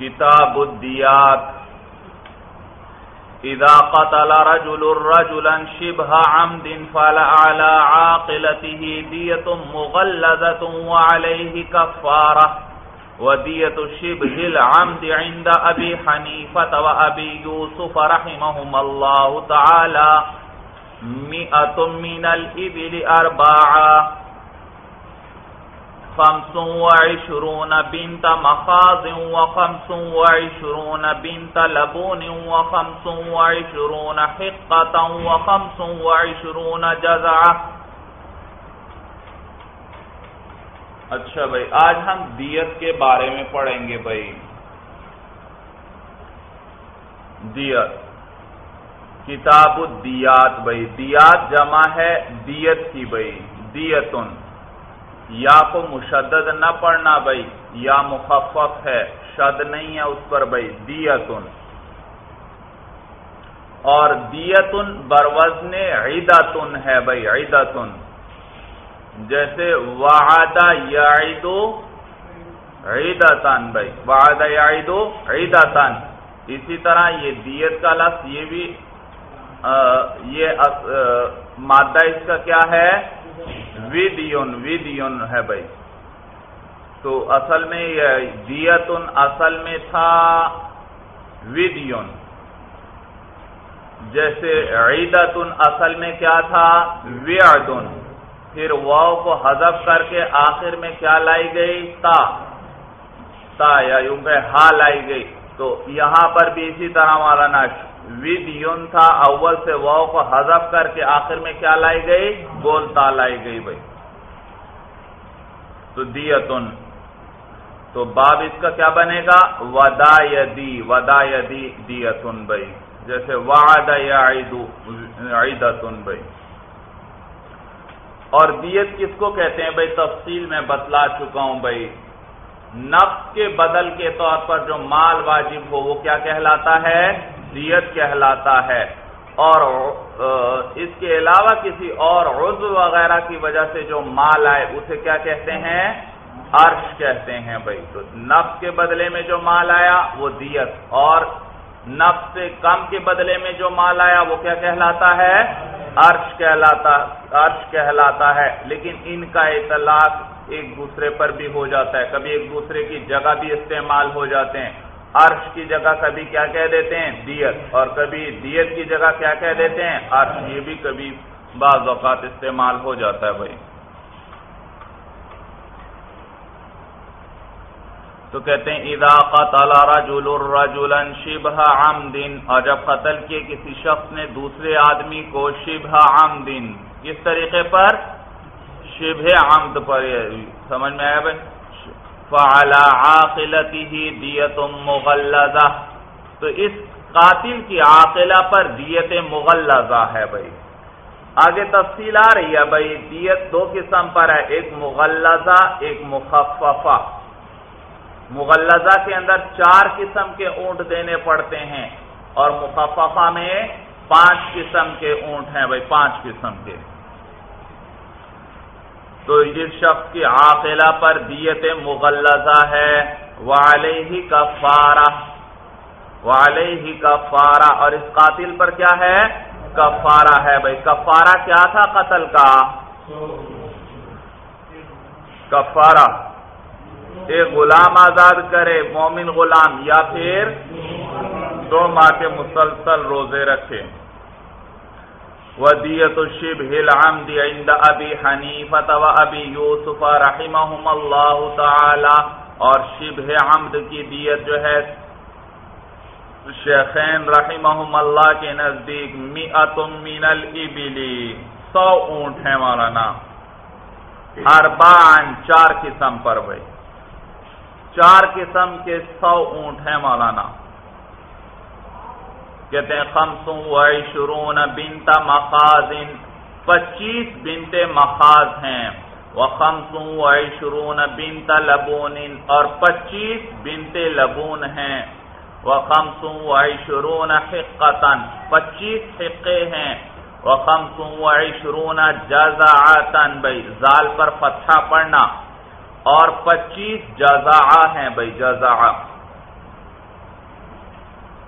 کتاب الدیات اذا قتل رجل رجلا شبه عمد فلعلى عاقلته دية مغلظة وعليه كفارة ودية شبه العمد عند أبي حنيفة وأبي يوسف رحمهم الله تعالى مئة من الإبل أربعة خمس وعشرون بنت مخاض وخمس وعشرون بنت لبون وخمس وعشرون حقة وخمس وعشرون جزعة. اچھا بھائی، آج ہم دیت کے بارے میں پڑھیں گے بھائی۔ دیت۔ کتاب الدیات بھائی۔ دیات جمع ہے دیت کی بھائی۔ دیتن۔ یا کو مشدد نہ پڑھنا بھائی یا مخفف ہے، شد نہیں ہے اس پر بھائی دیتن۔ اور دیتن بروزن عیدتن ہے بھائی عیدتن۔ جیسے وعدہ یعیدو عیدتن بھائی وعدہ یعیدو عیدتن۔ اسی طرح یہ دیت کا لفظ، یہ بھی یہ مادہ اس کا کیا ہے؟ ویدیون ویدیون ہے بھائی۔ تو اصل میں یہ دیتن اصل میں تھا ویدیون۔ جیسے عیدتن اصل میں کیا تھا؟ ویعدن پھر واؤ کو حذف کر کے آخر میں کیا لائی گئی؟ تا۔ تا یا یوں کہ ہا لائی گئی۔ تو یہاں پر بھی اسی طرح مولانا ود یون تھا اول سے واؤ کو حذف کر کے آخر میں کیا لائی گئی؟ گول تا لائی گئی بھائی۔ تو دیتن۔ تو باب اس کا کیا بنے گا؟ ودا یدی ودا یدی دیتن بھائی۔ جیسے وعد عیدتن بھائی۔ اور دیت کس کو کہتے ہیں بھائی؟ تفصیل میں بتلا چکا ہوں بھائی۔ نفس کے بدل کے طور پر جو مال واجب ہو، وہ کیا کہلاتا ہے؟ دیت کہلاتا ہے اور اس کے علاوہ کسی اور عضو وغیرہ کی وجہ سے جو مال آئے، اسے کیا کہتے ہیں؟ عرش کہتے ہیں بھائی۔ تو نفس کے بدلے میں جو مال آیا، وہ دیت۔ اور نفس سے کم کے بدلے میں جو مال آیا، وہ کیا کہلاتا ہے؟ عرش کہلاتا عرش کہلاتا ہے۔ لیکن ان کا اطلاق ایک دوسرے پر بھی ہو جاتا ہے۔ کبھی ایک دوسرے کی جگہ بھی استعمال ہو جاتے ہیں۔ عرش کی جگہ کبھی کیا کہہ دیتے ہیں؟ دیت. اور کبھی دیت کی جگہ کیا کہہ دیتے ہیں؟ عرش. یہ بھی کبھی بعض اوقات استعمال ہو جاتا ہے بھائی۔ تو کہتے ہیں، اذا قتل رجل رجلا شبہ عمد اور جب قتل کیے کسی شخص نے دوسرے آدمی کو شبہ عمد، کس طریقے پر؟ شبہ عمد پر۔ سمجھ میں آیا بھائی؟ فعلى عاقلته دیت مغلظہ۔ تو اس قاتل کی عاقلہ پر دیت مغلظہ ہے بھائی۔ آگے تفصیل آ رہی ہے بھائی، دیت دو قسم پر ہے، ایک مغلظہ، ایک مخففہ۔ مغلظہ کے اندر چار قسم کے اونٹ دینے پڑتے ہیں اور مخففہ میں پانچ قسم کے اونٹ ہیں بھائی، پانچ قسم کے۔ تو اس شخص کی عاقلہ پر دیت مغلظہ ہے والیہ کا فارا والیہ کا فارا اور اس قاتل پر کیا ہے؟ کفارہ ہے بھائی۔ کفارہ کیا تھا قتل کا؟ کفارہ۔ ایک غلام آزاد کرے، مومن غلام، یا پھر دو ماہ کے مسلسل روزے رکھے۔ ودیت الشبه العمد عند ابی حنیفت و ابی یوسف رحمهم اللہ تعالی اور شبہ عمد کی دیت جو ہے شیخین رحمهم اللہ کے نزدیک مئت من الابلی سو اونٹ ہیں مولانا۔ اربان چار قسم پر بھائی چار قسم کے سو اونٹ ہیں مولانا۔ کہتے ہیں خمس و عشرون بنت مخازن، پچیس بنت مخاز ہیں۔ وہ خمس و عشرون بنت لبون اور پچیس بنت لبون ہیں۔ وہ خمس و عشرون حقتن پچیس حقے ہیں۔ وہ خمس و عشرون جزاعتن بھائی زال پر فتحہ پڑھنا۔ اور پچیس جزا ہیں بھائی جزا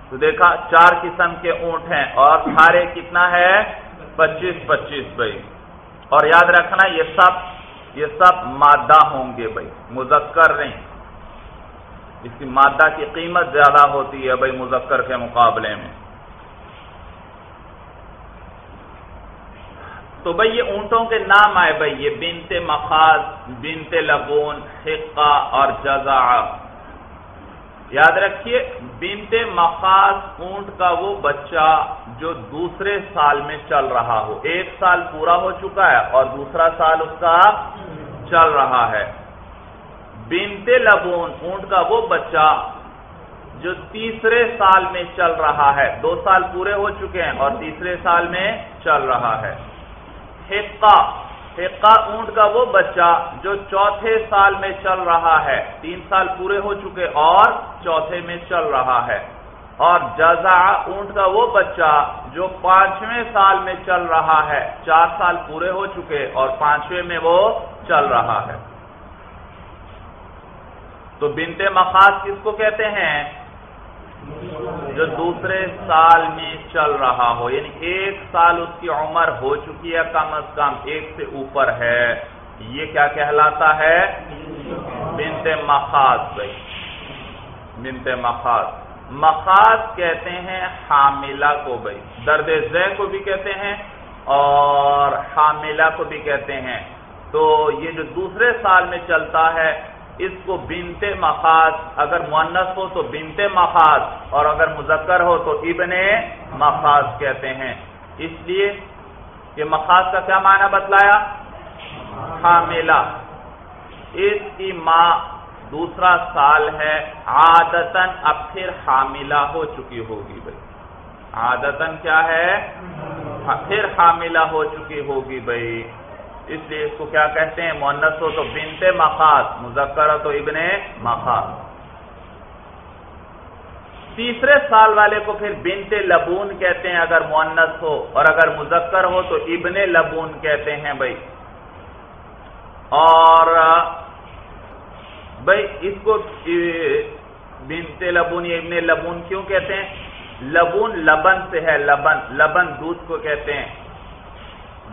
تو دیکھا، چار قسم کے اونٹ ہیں اور سارے کتنا ہے؟ پچیس پچیس بھائی۔ اور یاد رکھنا، یہ سب یہ سب مادہ ہوں گے بھائی، مذکر نہیں۔ اس کی مادہ کی قیمت زیادہ ہوتی ہے بھائی مذکر کے مقابلے میں۔ تو بھائی، یہ اونٹوں کے نام آئے بھائی، یہ بنت مخاض، بنت لبون، حقہ اور جزا یاد رکھیے، بنت مخاض اونٹ کا وہ بچہ جو دوسرے سال میں چل رہا ہو۔ ایک سال پورا ہو چکا ہے اور دوسرا سال اس کا چل رہا ہے۔ بنت لبون اونٹ کا وہ بچہ جو تیسرے سال میں چل رہا ہے۔ دو سال پورے ہو چکے ہیں اور تیسرے سال میں چل رہا ہے۔ حقہ۔ حقہ اونٹ کا وہ بچہ جو چوتھے سال میں چل رہا ہے۔ تین سال پورے ہو چکے اور چوتھے میں چل رہا ہے۔ اور جزا اونٹ کا وہ بچہ جو پانچویں سال میں چل رہا ہے۔ چار سال پورے ہو چکے اور پانچویں میں وہ چل رہا ہے۔ تو بنتے مخاص کس کو کہتے ہیں؟ جو دوسرے سال میں چل رہا ہو یعنی ایک سال اس کی عمر ہو چکی ہے کم از کم، ایک سے اوپر ہے۔ یہ کیا کہلاتا ہے؟ بنت مخاص بھائی۔ بنت مخاص مخاص کہتے ہیں حاملہ کو بھائی۔ درد زہ کو بھی کہتے ہیں اور حاملہ کو بھی کہتے ہیں۔ تو یہ جو دوسرے سال میں چلتا ہے اس کو بنتے مخاص اگر مونس ہو تو بنتے مخاص اور اگر مذکر ہو تو ابن مخاص کہتے ہیں۔ اس لیے کہ مخاص کا کیا معنی بتلایا؟ حاملہ۔ اس کی ماں دوسرا سال ہے عادتن اب پھر حاملہ ہو چکی ہوگی بھائی۔ عادتن کیا ہے؟ پھر حاملہ ہو چکی ہوگی بھائی۔ اس لیے اس کو کیا کہتے ہیں؟ مونس ہو تو بنت مخاص مذکر ہو تو ابن مخاص تیسرے سال والے کو پھر بنت لبون کہتے ہیں اگر مونس ہو، اور اگر مذکر ہو تو ابن لبون کہتے ہیں بھائی۔ اور بھائی، اس کو بنت لبون یا ابن لبون کیوں کہتے ہیں؟ لبون لبن سے ہے، لبن لبن دودھ کو کہتے ہیں۔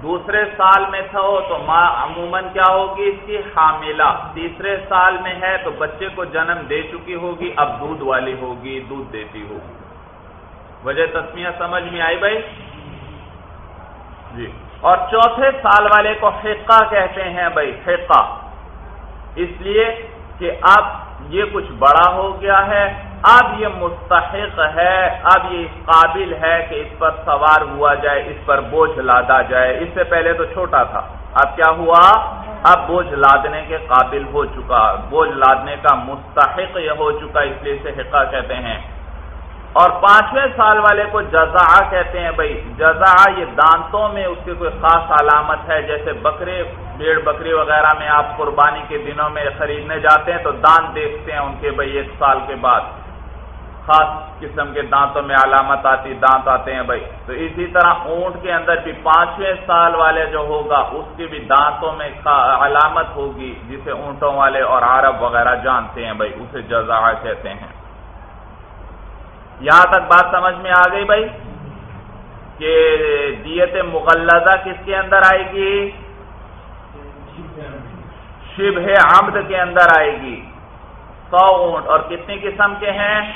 دوسرے سال میں تھا ہو تو ماں عموماً کیا ہوگی اس کی؟ حاملہ۔ تیسرے سال میں ہے تو بچے کو جنم دے چکی ہوگی، اب دودھ والی ہوگی، دودھ دیتی ہوگی۔ وجہ تسمیہ سمجھ میں آئی بھائی؟ جی۔ اور چوتھے سال والے کو فقہ کہتے ہیں بھائی، فقہ۔ اس لیے کہ اب یہ کچھ بڑا ہو گیا ہے اب یہ مستحق ہے، اب یہ قابل ہے کہ اس پر سوار ہوا جائے، اس پر بوجھ لادا جائے۔ اس سے پہلے تو چھوٹا تھا، اب کیا ہوا؟ اب بوجھ لادنے کے قابل ہو چکا۔ بوجھ لادنے کا مستحق یہ ہو چکا، اس لیے اسے حقہ کہتے ہیں۔ اور پانچویں سال والے کو جزا کہتے ہیں، بھائی جزا یہ دانتوں میں اس کی کوئی خاص علامت ہے؟ جیسے بکرے بھیڑ بکری وغیرہ میں آپ قربانی کے دنوں میں خریدنے جاتے ہیں تو دانت دیکھتے ہیں ان کے، بھائی، ایک سال کے بعد۔ خاص قسم کے دانتوں میں علامت آتی، دانت آتے ہیں بھائی۔ تو اسی طرح اونٹ کے اندر بھی پانچویں سال والے جو ہوگا، اس کی بھی دانتوں میں علامت ہوگی، جسے اونٹوں والے اور عرب وغیرہ جانتے ہیں بھائی، اسے جزا کہتے ہیں۔ یہاں تک بات سمجھ میں آ گئی بھائی؟ کہ دیت مغلزہ کس کے اندر آئے گی؟ شبہ عمد کے اندر آئے گی۔ سو اونٹ اور کتنی قسم کے ہیں؟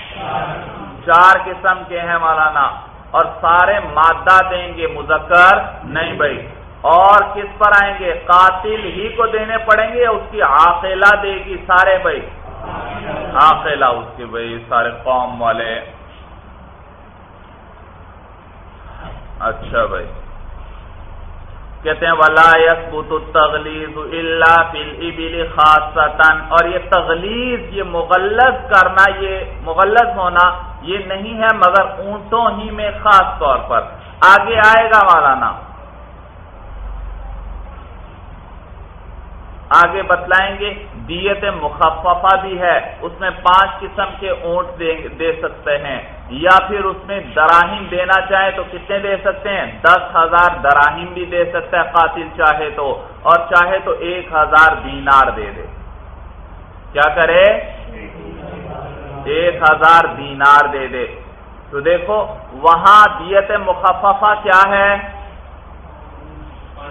چار قسم کے ہیں مولانا۔ اور سارے مادہ دیں گے مذکر؟ نہیں بھائی۔ اور کس پر آئیں گے؟ قاتل ہی کو دینے پڑیں گے، اس کی آخلا دے گی سارے بھائی۔ آخلا اس کے بھائی، سارے قوم والے۔ اچھا بھائی۔ کہتے ہیں، ولا یثبت التغلیظ الا بالابل خاصتا اور یہ تغلیظ، یہ مغلظ کرنا، یہ مغلظ ہونا، یہ نہیں ہے مگر اونٹوں ہی میں خاص طور پر۔ آگے آئے گا مولانا۔ آگے بتلائیں گے، دیت مخففہ بھی ہے، اس میں پانچ قسم کے اونٹ دے سکتے ہیں۔ یا پھر اس میں دراہیم دینا چاہے تو کتنے دے سکتے ہیں؟ دس ہزار دراہیم بھی دے سکتا ہے قاتل، چاہے تو۔ اور چاہے تو ایک ہزار دینار دے دے۔ کیا کرے؟ ایک ہزار دینار دے دے۔ تو دیکھو، وہاں دیت مخففہ کیا ہے؟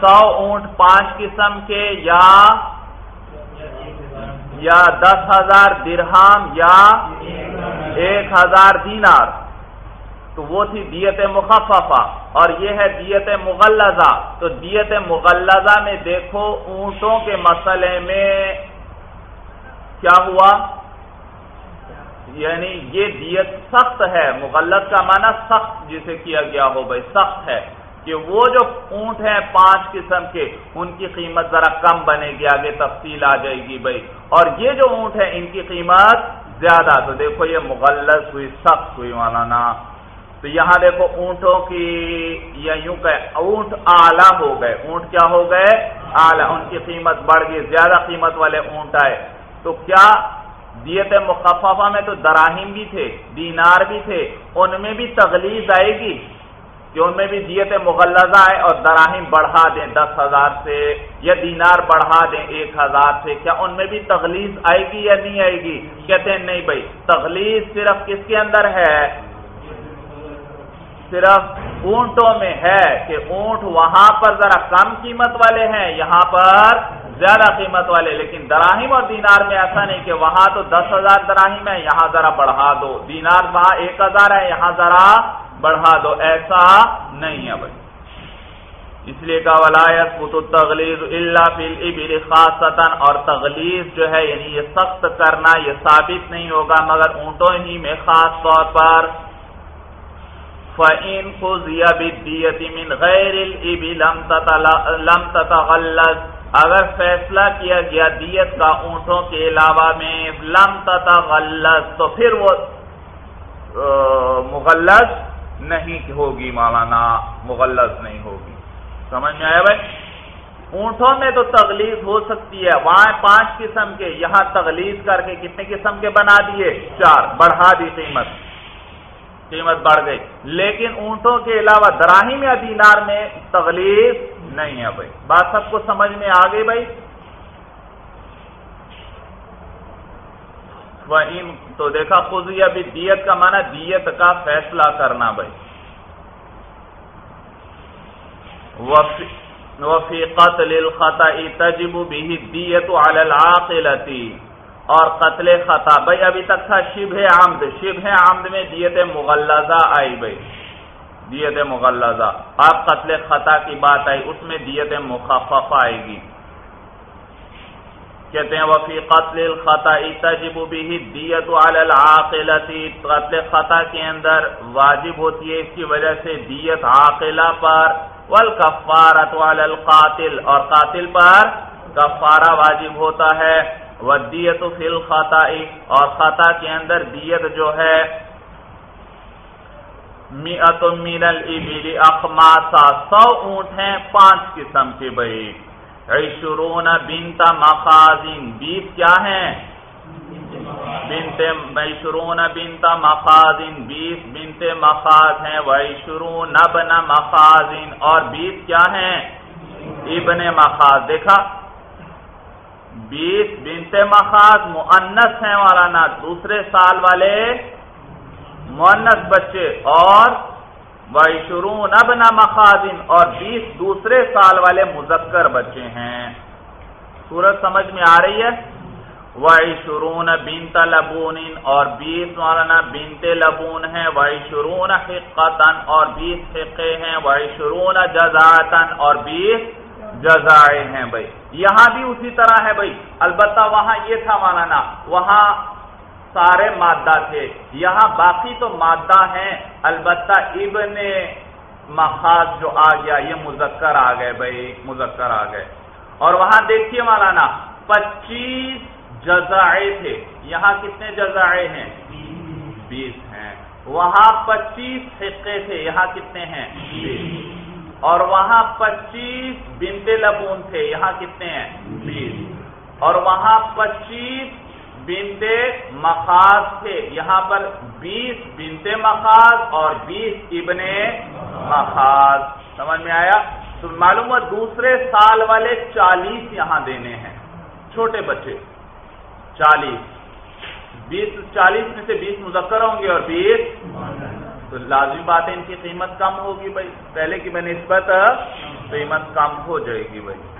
سو اونٹ پانچ قسم کے، یا یا دس ہزار درہم، یا ایک ہزار دینار۔ تو وہ تھی دیت مخففہ۔ اور یہ ہے دیت مغلزہ تو دیت مغلزہ میں دیکھو اونٹوں کے مسئلے میں کیا ہوا؟ یعنی یہ دیت سخت ہے۔ مغلط کا معنی سخت جسے کیا گیا ہو بھائی، سخت ہے۔ کہ وہ جو اونٹ ہیں پانچ قسم کے، ان کی قیمت ذرا کم بنے گی، آگے تفصیل آ جائے گی بھائی۔ اور یہ جو اونٹ ہے، ان کی قیمت زیادہ۔ تو دیکھو، یہ مغلط ہوئی، سخت ہوئی مولانا۔ تو یہاں دیکھو، اونٹوں کی یا یوں کہ اونٹ آلہ ہو گئے۔ اونٹ کیا ہو گئے؟ آلہ ان کی قیمت بڑھ گئی، زیادہ قیمت والے اونٹ آئے۔ تو کیا دیت مخففہ میں تو دراہیم بھی تھے، دینار بھی تھے، ان میں بھی تغلیظ آئے گی؟ کہ ان میں بھی دیت مغلزہ آئے اور دراہیم بڑھا دیں دس ہزار سے، یا دینار بڑھا دیں ایک ہزار سے، کیا ان میں بھی تغلیظ آئے گی یا نہیں آئے گی؟ کہتے ہیں نہیں بھائی، تغلیظ صرف کس کے اندر ہے؟ صرف اونٹوں میں ہے کہ اونٹ وہاں پر ذرا کم قیمت والے ہیں، یہاں پر زیادہ قیمت والے، لیکن دراہیم اور دینار میں ایسا نہیں کہ وہاں تو دس ہزار دراہیم ہے یہاں ذرا بڑھا دو۔ دینار وہاں ایک ہزار ہے، یہاں ذرا بڑھا دو، ایسا نہیں ہے بھائی۔ اس لیے کا ولایت تغلیز اللہ فل خاص اور تغلیز جو ہے یعنی یہ سخت کرنا، یہ ثابت نہیں ہوگا، مگر اونٹوں ہی میں خاص طور پر۔ فعین خزیا من غیر لم تتغلظ۔ اگر فیصلہ کیا گیا دیت کا اونٹوں کے علاوہ میں، لم تتغلظ، تو پھر وہ مغلظ نہیں ہوگی مولانا مغلط نہیں ہوگی۔ سمجھ میں آیا بھائی؟ اونٹوں میں تو تغلیظ ہو سکتی ہے۔ وہاں پانچ قسم کے، یہاں تغلیظ کر کے کتنے قسم کے بنا دیے؟ چار۔ بڑھا دی قیمت۔ قیمت بڑھ گئی۔ لیکن اونٹوں کے علاوہ دراہیم یا دینار میں تغلیظ نہیں ہے بھائی۔ بات سب کو سمجھ میں آ گئی بھائی؟ تو دیکھا خود ابھی دیت کا معنی دیت کا فیصلہ کرنا بھائی۔ وفی قتل الخطا تجب بھی دیت العاقلتی اور قتل خطا۔ بھائی ابھی تک تھا شب آمد شب آمد میں دیت مغلزہ آئی بھائی۔ دیت مغلزہ اب قتل خطا کی بات آئی، اس میں دیت مخفف آئے گی۔ کہتے ہیں وفی قتل الخطا تجب بھی دیت العاقلتی قتل خطا کے اندر واجب ہوتی ہے، اس کی وجہ سے دیت عاقلہ پر والکفارت علی القاتل اور قاتل پر کفارہ واجب ہوتا ہے۔ ودیت فی الخطا اور خطا کے اندر دیت جو ہے میت من الابل اخماسا سو اونٹ ہیں، پانچ قسم کے بھائی۔ عشرون بنت مخازن۔ بیس کیا ہیں بنت عشرون بنت مخازن۔ بیس بنت مخاز ہیں۔ وعشرون ابن مخازن۔ اور بیس کیا ہیں ابن مخاز۔ دیکھا؟ بیس بنت مخاز مؤنس ہیں والا نا دوسرے سال والے مؤنس بچے۔ اور وائشرون ابن مخازن۔ اور بیس دوسرے سال والے مذکر بچے ہیں۔ سورج سمجھ میں آ رہی ہے؟ وائشرون بنت لبون۔ اور بیس مولانا بنت لبون ہیں۔ وائشرون حقتن اور بیس حقے ہیں۔ وائشرون جزاتن اور بیس جزائے ہیں بھائی۔ یہاں بھی اسی طرح ہے بھائی۔ البتہ وہاں یہ تھا مولانا۔ وہاں سارے مادہ تھے۔ یہاں باقی تو مادہ ہیں، البتہ ابن مخاص جو آ گیا، یہ مذکر آ گئے بھائی، مذکر آ گئے۔ اور وہاں دیکھیے مولانا، پچیس جزائے تھے۔ یہاں کتنے جزائے ہیں؟ بیس ہیں۔ وہاں پچیس حقے تھے، یہاں کتنے ہیں؟ اور وہاں پچیس بنتے لبون تھے، یہاں کتنے ہیں؟ بیس۔ اور وہاں پچیس بنتے مخاص تھے۔ یہاں پر بیس بنتے مخاص اور بیس ابن مخاص سمجھ میں آیا؟ تو معلوم ہے دوسرے سال والے چالیس یہاں دینے ہیں۔ چھوٹے بچے۔ چالیس۔ بیس، چالیس میں سے بیس مذکر ہوں گے اور بیس تو لازمی بات ہے ان کی قیمت کم ہوگی بھائی۔ پہلے کی میں نسبت قیمت کم ہو جائے گی بھائی۔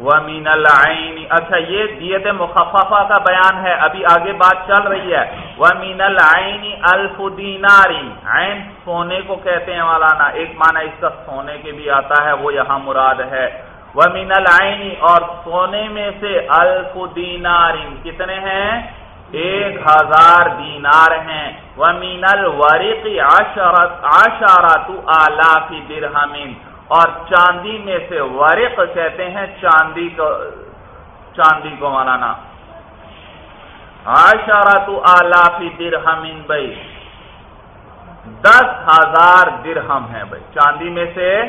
ومین العین اچھا یہ دیت مخففہ کا بیان ہے۔ ابھی آگے بات چل رہی ہے۔ ومین العین الف دیناری عین سونے کو کہتے ہیں مولانا۔ ایک معنی اس کا سونے کے بھی آتا ہے، وہ یہاں مراد ہے۔ ومین العین اور سونے میں سے الف دینار۔ کتنے ہیں؟ ایک ہزار دینار ہیں۔ ومین الورق عشرت عشرت آلاف درہمین اور چاندی میں سے ورق کہتے ہیں چاندی کو چاندی کو مولانا۔ آشارہ تو آلافی درہم بھائی۔ دس ہزار درہم ہے بھائی۔ چاندی میں سے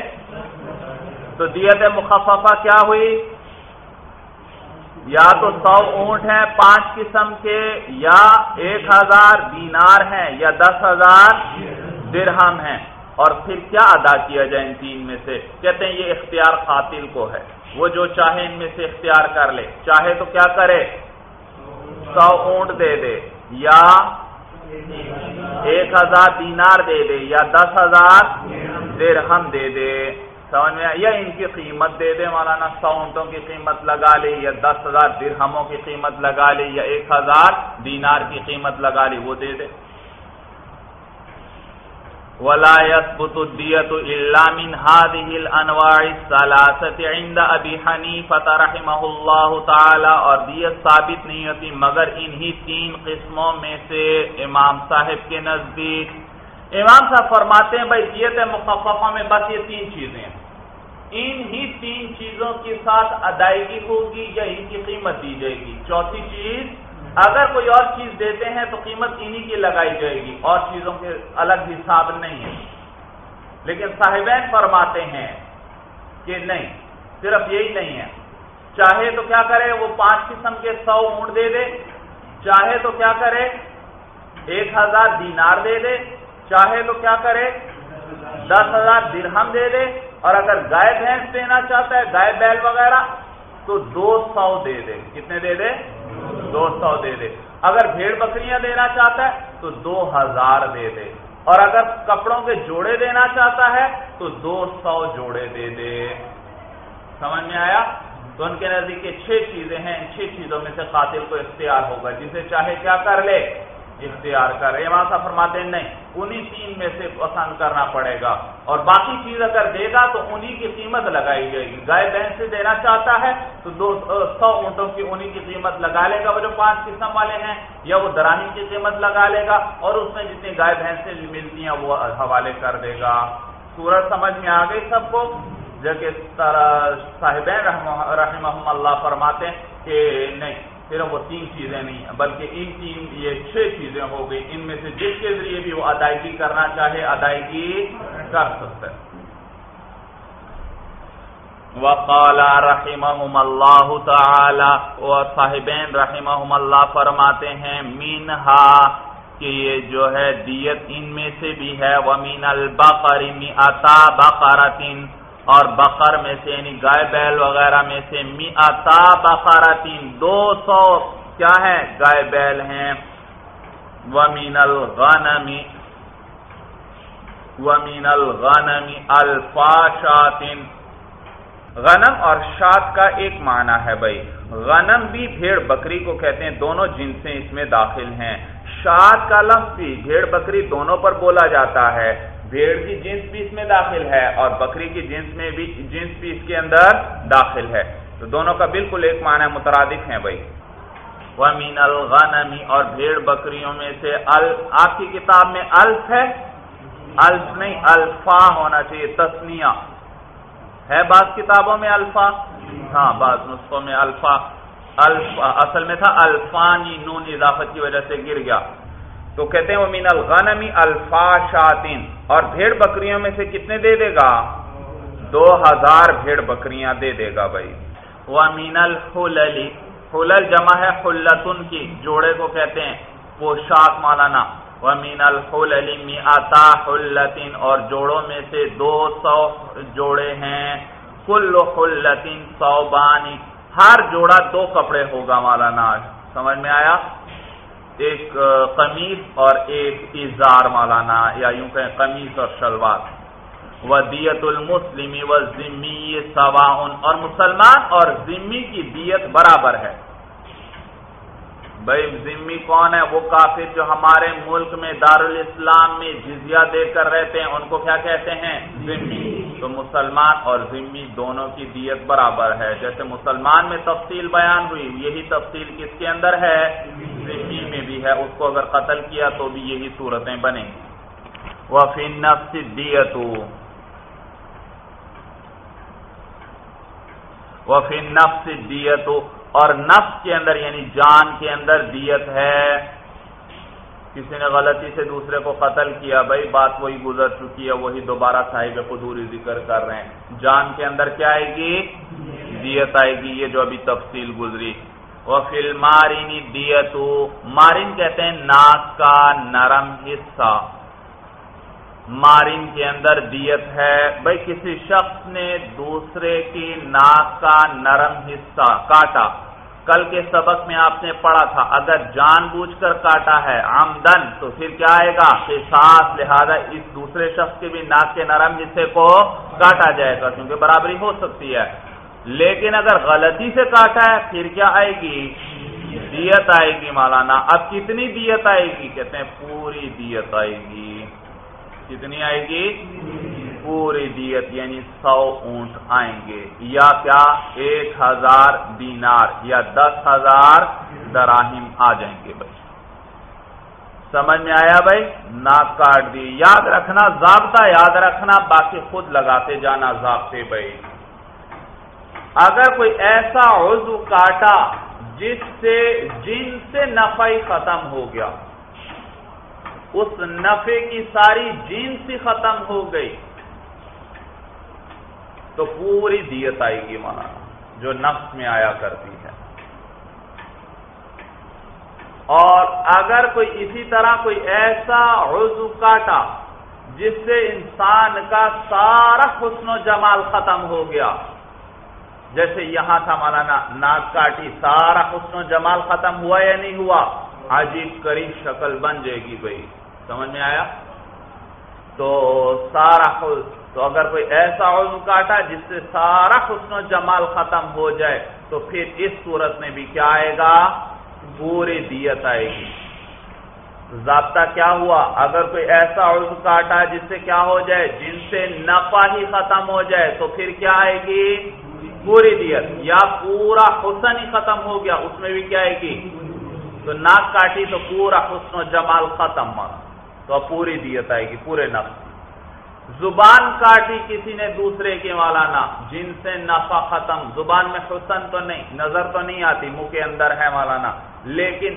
تو دیت مخففہ کیا ہوئی؟ یا تو سو اونٹ ہیں پانچ قسم کے، یا ایک ہزار دینار ہیں، یا دس ہزار درہم ہیں۔ اور پھر کیا ادا کیا جائے ان تین میں سے؟ کہتے ہیں یہ اختیار قاتل کو ہے۔ وہ جو چاہے ان میں سے اختیار کر لے۔ چاہے تو کیا کرے؟ سو اونٹ دے دے یا ایک ہزار دینار دے دے یا دس ہزار درہم دے دے۔ سمجھ میں یا ان کی قیمت دے دے، مولانا، سو اونٹوں کی قیمت لگا لے یا دس ہزار درہموں کی قیمت لگا لے یا ایک ہزار دینار کی قیمت لگا لی وہ دے دے۔ ولا يثبت الدية الا من هذه الانواع الثلاثه عند ابي حنيفه رحمه الله تعالى، اور دیت ثابت نہیں ہوتی، مگر انہی تین قسموں میں سے امام صاحب کے نزدیک۔ امام صاحب فرماتے ہیں، بھائی دیت مخففہ میں بس یہ تین چیزیں ہیں۔ ان ہی تین چیزوں کے ساتھ ادائیگی ہوگی یا ان کی قیمت دی جائے گی۔ چوتھی چیز اگر کوئی اور چیز دیتے ہیں تو قیمت انہی کی لگائی جائے گی، اور چیزوں کے الگ حساب نہیں ہے۔ لیکن صاحبین فرماتے ہیں کہ نہیں، صرف یہی نہیں ہے۔ چاہے تو کیا کرے، وہ پانچ قسم کے سو اونٹ دے دے۔ چاہے تو کیا کرے، ایک ہزار دینار دے دے۔ چاہے تو کیا کرے، دس ہزار درہم دے دے۔ اور اگر گائے بھینس دینا چاہتا ہے، گائے بیل وغیرہ، تو دو سو دے دے۔ کتنے دے دے؟ دو سو دے دے۔ اگر بھیڑ بکریاں دینا چاہتا ہے، تو دو ہزار دے دے۔ اور اگر کپڑوں کے جوڑے دینا چاہتا ہے، تو دو سو جوڑے دے دے۔ سمجھ میں آیا؟ تو ان کے نزدیک چھ چیزیں ہیں۔ ان چھ چیزوں میں سے قاتل کو اختیار ہوگا۔ جسے چاہے کیا کر لے۔ اختیار کر امام صاحب فرماتے ہیں، نہیں، انہی تین میں سے پسند کرنا پڑے گا۔ اور باقی چیز اگر دے گا تو انہی کی قیمت لگائی جائے گی۔ گائے بہن سے دینا چاہتا ہے تو دو سو اونٹوں کی انہی کی قیمت لگا لے گا۔ وہ جو پانچ قسم والے ہیں، یا وہ دراہی کی قیمت لگا لے گا اور اس میں جتنی گائے بھینس سے ملتی ہیں، وہ حوالے کر دے گا۔ سورج سمجھ میں آ گئی سب کو؟ جبکہ صاحبین رحمہ اللہ فرماتے ہیں کہ نہیں صرف وہ تین چیزیں نہیں ہیں، بلکہ ان تین، یہ چھ چیزیں ہو گئی۔ ان میں سے جس کے ذریعے بھی وہ ادائیگی کرنا چاہے، ادائیگی کر سکتا ہے۔ وقال رحمهم اللہ تعالی، اور صاحبین رحمهم اللہ فرماتے ہیں مینہا کہ یہ جو ہے دیت ان میں سے بھی ہے ومین البقر مئتا بقرتن۔ اور بقر میں سے یعنی گائے بیل وغیرہ میں سے می آتا بقارا تین دو سو کیا ہے؟ گائے بیل ہیں۔ ومین الغنمی ومین الغنمی الفاشاتن غنم اور شاد کا ایک معنی ہے بھائی۔ غنم بھی بھیڑ بکری کو کہتے ہیں، دونوں جنسیں اس میں داخل ہیں۔ شاد کا لفظ بھی بھیڑ بکری دونوں پر بولا جاتا ہے۔ بھیڑ کی جنس بھی اس میں داخل ہے اور بکری کی جنس میں بھی جنس بھی اس کے اندر داخل ہے۔ تو دونوں کا بالکل ایک معنی مترادف ہے بھائی۔ ومین الغنمی اور بھیڑ بکریوں میں سے ال، آپ کی کتاب میں الف ہے؟ الف نہیں، الفا ہونا چاہیے تسنیا ہے بعض کتابوں میں الفا؟ ہاں بعض نسخوں میں الفا۔ الفا اصل میں تھا الفانی، نون اضافت کی وجہ سے گر گیا۔ تو کہتے ہیں، وہ مین الغنمی الفا شاطین اور بھیڑ بکریوں میں سے کتنے دے دے گا؟ دو ہزار بھیڑ بکریاں دے دے گا بھائی۔ وہ مین الحلی حلل جمع ہے حلتن کی، جوڑے کو کہتے ہیں پوشاک مالانا وہ مین الحل علی حلتن، اور جوڑوں میں سے دو سو جوڑے ہیں۔ کل حلتن سو بانی ہر جوڑا دو کپڑے ہوگا مولانا، سمجھ میں آیا؟ ایک قمیص اور ایک اظہار مولانا، یا یوں کہیں قمیص اور شلوار۔ و دیت المسلم و ذمی سوا اور مسلمان اور ذمی کی دیت برابر ہے۔ بھائی، ذمی کون ہے؟ وہ کافر جو ہمارے ملک میں دارالاسلام میں جزیہ دے کر رہتے ہیں، ان کو کیا کہتے ہیں؟ ذمی۔ تو مسلمان اور ذمی دونوں کی دیت برابر ہے۔ جیسے مسلمان میں تفصیل بیان ہوئی، یہی تفصیل کس کے اندر ہے؟ ذمی میں بھی ہے، اس کو اگر قتل کیا تو بھی یہی صورتیں بنیں۔ وہ نفس دیت وہ نفس دیت اور نفس کے اندر یعنی جان کے اندر دیت ہے۔ کسی نے غلطی سے دوسرے کو قتل کیا، بھائی بات وہی گزر چکی ہے، وہی دوبارہ صاحب قدوری ذکر کر رہے ہیں۔ جان کے اندر کیا آئے گی؟ دیت آئے گی، یہ جو ابھی تفصیل گزری۔ وہ فل مارینی دیت مارین کہتے ہیں ناک کا نرم حصہ۔ مارین کے اندر دیت ہے، بھائی کسی شخص نے دوسرے کی ناک کا نرم حصہ کاٹا۔ کل کے سبق میں آپ نے پڑھا تھا، اگر جان بوجھ کر کاٹا ہے آمدن، تو پھر کیا آئے گا؟ کہ ساتھ لہذا اس دوسرے شخص کے بھی ناک کے نرم حصے کو کاٹا جائے گا، کیونکہ برابری ہو سکتی ہے۔ لیکن اگر غلطی سے کاٹا ہے، پھر کیا آئے گی؟ دیت آئے گی مولانا۔ اب کتنی دیت آئے گی؟ کہتے ہیں پوری دیت آئے گی۔ کتنی آئے گی؟ پوری دیت یعنی سو اونٹ آئیں گے۔ یا کیا؟ ایک ہزار دینار یا دس ہزار دراہم آ جائیں گے بھائی۔ سمجھ میں آیا بھائی؟ ناک کاٹ دی۔ یاد رکھنا، ضابطہ یاد رکھنا، باقی خود لگاتے جانا ضابطے بھائی۔ اگر کوئی ایسا عضو کاٹا جس سے جن سے نفع ختم ہو گیا، اس نفے کی ساری جین سی ختم ہو گئی، تو پوری دیت آئے گی وہاں جو نفس میں آیا کرتی ہے۔ اور اگر کوئی اسی طرح کوئی ایسا عضو کاٹا جس سے انسان کا سارا حسن و جمال ختم ہو گیا جیسے یہاں تھا مولانا ناک کاٹی، سارا حسن و جمال ختم ہوا یا نہیں ہوا؟ عجیب قریب شکل بن جائے گی بھائی۔ سمجھ میں آیا؟ تو سارا تو اگر کوئی ایسا عضو کاٹا جس سے سارا حسن و جمال ختم ہو جائے، تو پھر اس صورت میں بھی کیا آئے گا؟ پوری دیت آئے گی۔ ضابطہ کیا ہوا؟ اگر کوئی ایسا عضو کاٹا جس سے کیا ہو جائے؟ جن سے نفع ہی ختم ہو جائے، تو پھر کیا آئے گی؟ پوری دیت، یا پورا حسن ہی ختم ہو گیا، اس میں بھی کیا آئے گی تو ناک کاٹی تو پورا حسن و جمال ختم مر تو پوری دیت آئے گی، پورے نفس زبان کاٹی کسی نے دوسرے کے والا نہ، جن سے نفع ختم۔ زبان میں حسن تو نہیں، نظر تو نہیں آتی، منہ کے اندر ہے مولانا لیکن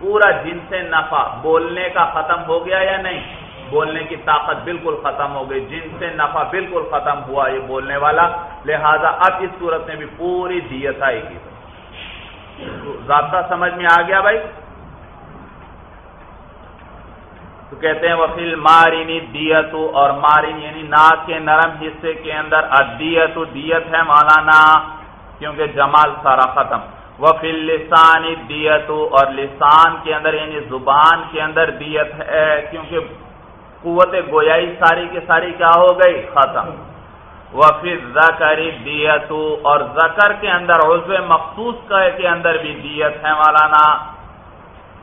پورا جن سے نفع، بولنے کا ختم ہو گیا یا نہیں؟ بولنے کی طاقت بالکل ختم ہو گئی۔ جن سے نفع بالکل ختم ہوا یہ بولنے والا۔ لہذا اب اس صورت میں بھی پوری دیت آئے گی۔ ضابطہ سمجھ میں آ گیا بھائی؟ تو کہتے ہیں وفیل مارینی دیت اور مارین یعنی ناک کے نرم حصے کے اندر ادیت دیت ہے مولانا کیونکہ جمال سارا ختم۔ وفیل لسانی دیت اور لسان کے اندر یعنی زبان کے اندر دیت ہے، کیونکہ قوت گویائی ساری کی ساری کیا ہو گئی؟ ختم. وفیل زکری دیت اور زکر کے اندر، عضو مخصوص کے اندر بھی دیت ہے مولانا،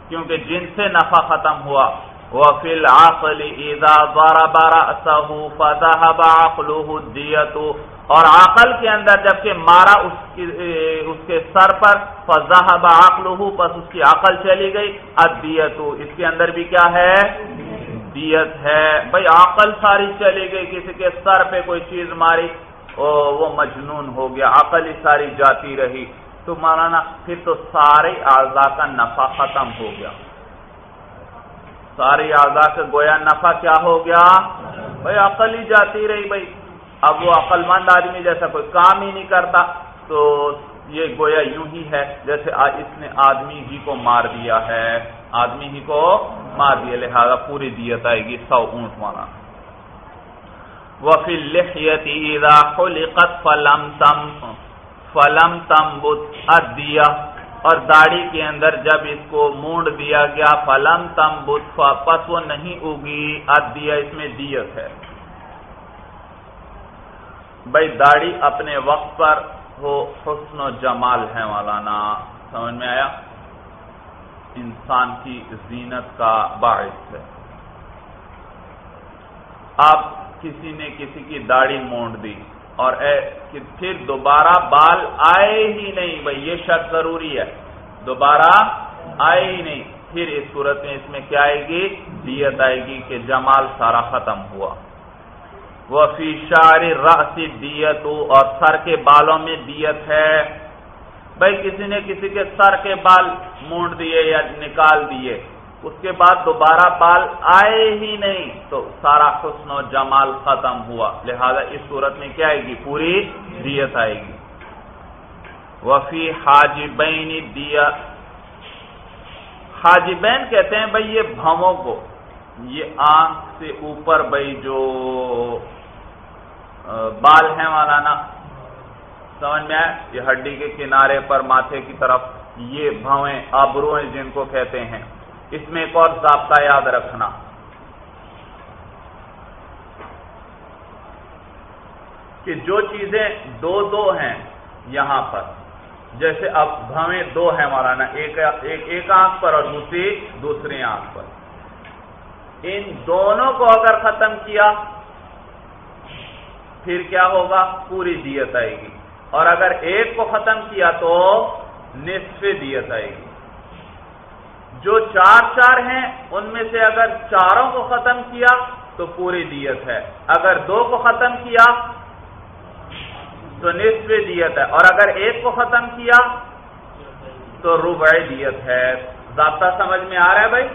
کیونکہ جن سے نفع ختم ہوا۔ وفي العقل اذا ضرب راسه فذهب عقله الديه اور عقل کے اندر جبکہ مارا اس کی، اس کے سر پر، فذهب عقله، پس اس کی عقل چلی گئی۔ الدیت اس کے اندر بھی کیا ہے؟ دیت ہے۔ بھائی عقل ساری چلی گئی، کسی کے سر پہ کوئی چیز ماری، او وہ مجنون ہو گیا عقل ہی ساری جاتی رہی۔ تو مولانا، پھر تو سارے اعضاء کا نفع ختم ہو گیا۔ ساری آزاد سے گویا نفع کیا ہو گیا؟ بھائی عقل ہی جاتی رہی بھائی اب وہ عقل مند آدمی جیسا کوئی کام ہی نہیں کرتا، تو یہ گویا یوں ہی ہے جیسے اس نے آدمی ہی کو مار دیا ہے، آدمی ہی کو مار دیا، لہذا پوری دیت آئے گی سو اونٹ مانا وفی فلم تم فلم تم بت ادیا اور داڑھی کے اندر جب اس کو مونڈ دیا گیا، فلم تم بتفا پس وہ نہیں اگی اد دیا اس میں دیت ہے۔ بھائی داڑھی اپنے وقت پر حسن و جمال ہے مولانا، سمجھ میں آیا؟ انسان کی زینت کا باعث ہے۔ آپ کسی نے کسی کی داڑھی مونڈ دی اور اے کہ پھر دوبارہ بال آئے ہی نہیں بھائی، یہ شرط ضروری ہے۔ دوبارہ آئے ہی نہیں۔ پھر اس صورت میں اس میں کیا آئے گی؟ دیت آئے گی کہ جمال سارا ختم ہوا۔ وہ فی شار راسی دیت اور سر کے بالوں میں دیت ہے۔ بھائی، کسی نے کسی کے سر کے بال مونڈ دیے یا نکال دیے، اس کے بعد دوبارہ بال آئے ہی نہیں، تو سارا حسن و جمال ختم ہوا۔ لہذا اس صورت میں کیا آئے گی؟ پوری دیت آئے گی۔ وفی حاجبین دیا۔ حاجبین کہتے ہیں، بھائی، یہ بھووں کو، یہ آنکھ سے اوپر بھائی، جو بال ہیں مولانا۔ سمجھ میں آئے؟ یہ ہڈی کے کنارے پر ماتھے کی طرف یہ بھویں آبرو جن کو کہتے ہیں۔ اس میں ایک اور ضابطہ یاد رکھنا۔ کہ جو چیزیں دو دو ہیں یہاں پر۔ جیسے اب بھویں دو ہیں مولانا ایک ایک آنکھ پر اور دوسری دوسری آنکھ پر۔ ان دونوں کو اگر ختم کیا پھر کیا ہوگا؟ پوری دیت آئے گی۔ اور اگر ایک کو ختم کیا تو نصف دیت آئے گی۔ جو چار چار ہیں، ان میں سے اگر چاروں کو ختم کیا تو پوری دیت ہے۔ اگر دو کو ختم کیا تو نصف دیت ہے۔ اور اگر ایک کو ختم کیا تو ربع دیت ہے۔ ضابطہ سمجھ میں آ رہا ہے بھائی؟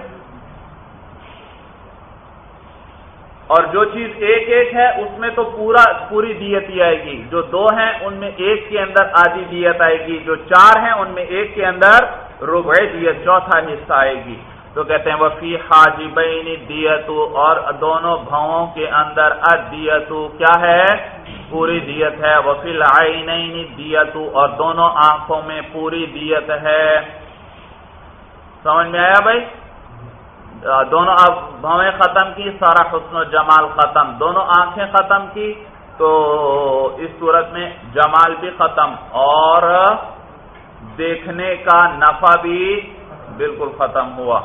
اور جو چیز ایک ایک ہے، اس میں تو پورا پوری دیت ہی آئے گی۔ جو دو ہیں، ان میں ایک کے اندر آدھی دیت آئے گی۔ جو چار ہیں، ان میں ایک کے اندر ربع دیت، چوتھا حصہ آئے گی۔ تو کہتے ہیں وفی حاجبین دیت اور دونوں بھاؤں کے اندر ادیت کیا ہے؟ پوری دیت ہے۔ وفی العینین دیت اور دونوں آنکھوں میں پوری دیت ہے۔ سمجھ میں آیا بھائی؟ دونوں اب بھویں ختم کی، سارا حسن و جمال ختم۔ دونوں آنکھیں ختم کی تو اس صورت میں جمال بھی ختم اور دیکھنے کا نفع بھی بالکل ختم ہوا۔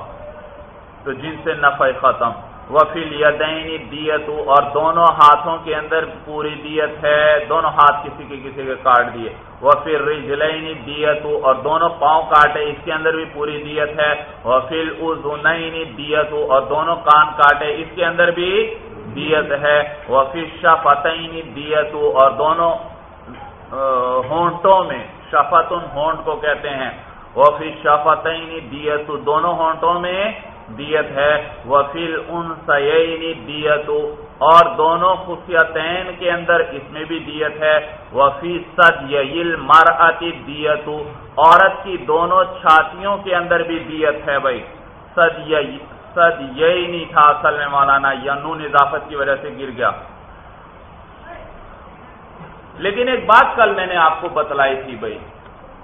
تو جن سے نفع ختم۔ وفیل یدینی دیت اور دونوں ہاتھوں کے اندر پوری دیت ہے، دونوں ہاتھ کسی کے کسی کے کاٹ دیے۔ وفیل رجلینی دیت اور دونوں پاؤں کاٹے، اس کے اندر بھی پوری دیت ہے۔ وفیل ازنینی دیت اور دونوں کان کاٹے، اس کے اندر بھی دیت ہے۔ وفیل شفتینی دیت اور دونوں ہونٹوں میں، شفتن ہونٹ کو کہتے ہیں۔ وفیل شفتینی دیت دونوں ہونٹوں میں دیت ہے وفیل ان سینی دیت اور دونوں خصیتین کے اندر اس میں بھی دیت ہے، وفی سد یل مر دیت عورت کی دونوں چھاتیوں کے اندر بھی دیت ہے بھائی۔ سد سد یہی نہیں تھا اصل میں مولانا، یا نون اضافت کی وجہ سے گر گیا۔ لیکن ایک بات کل میں نے آپ کو بتلائی تھی بھائی،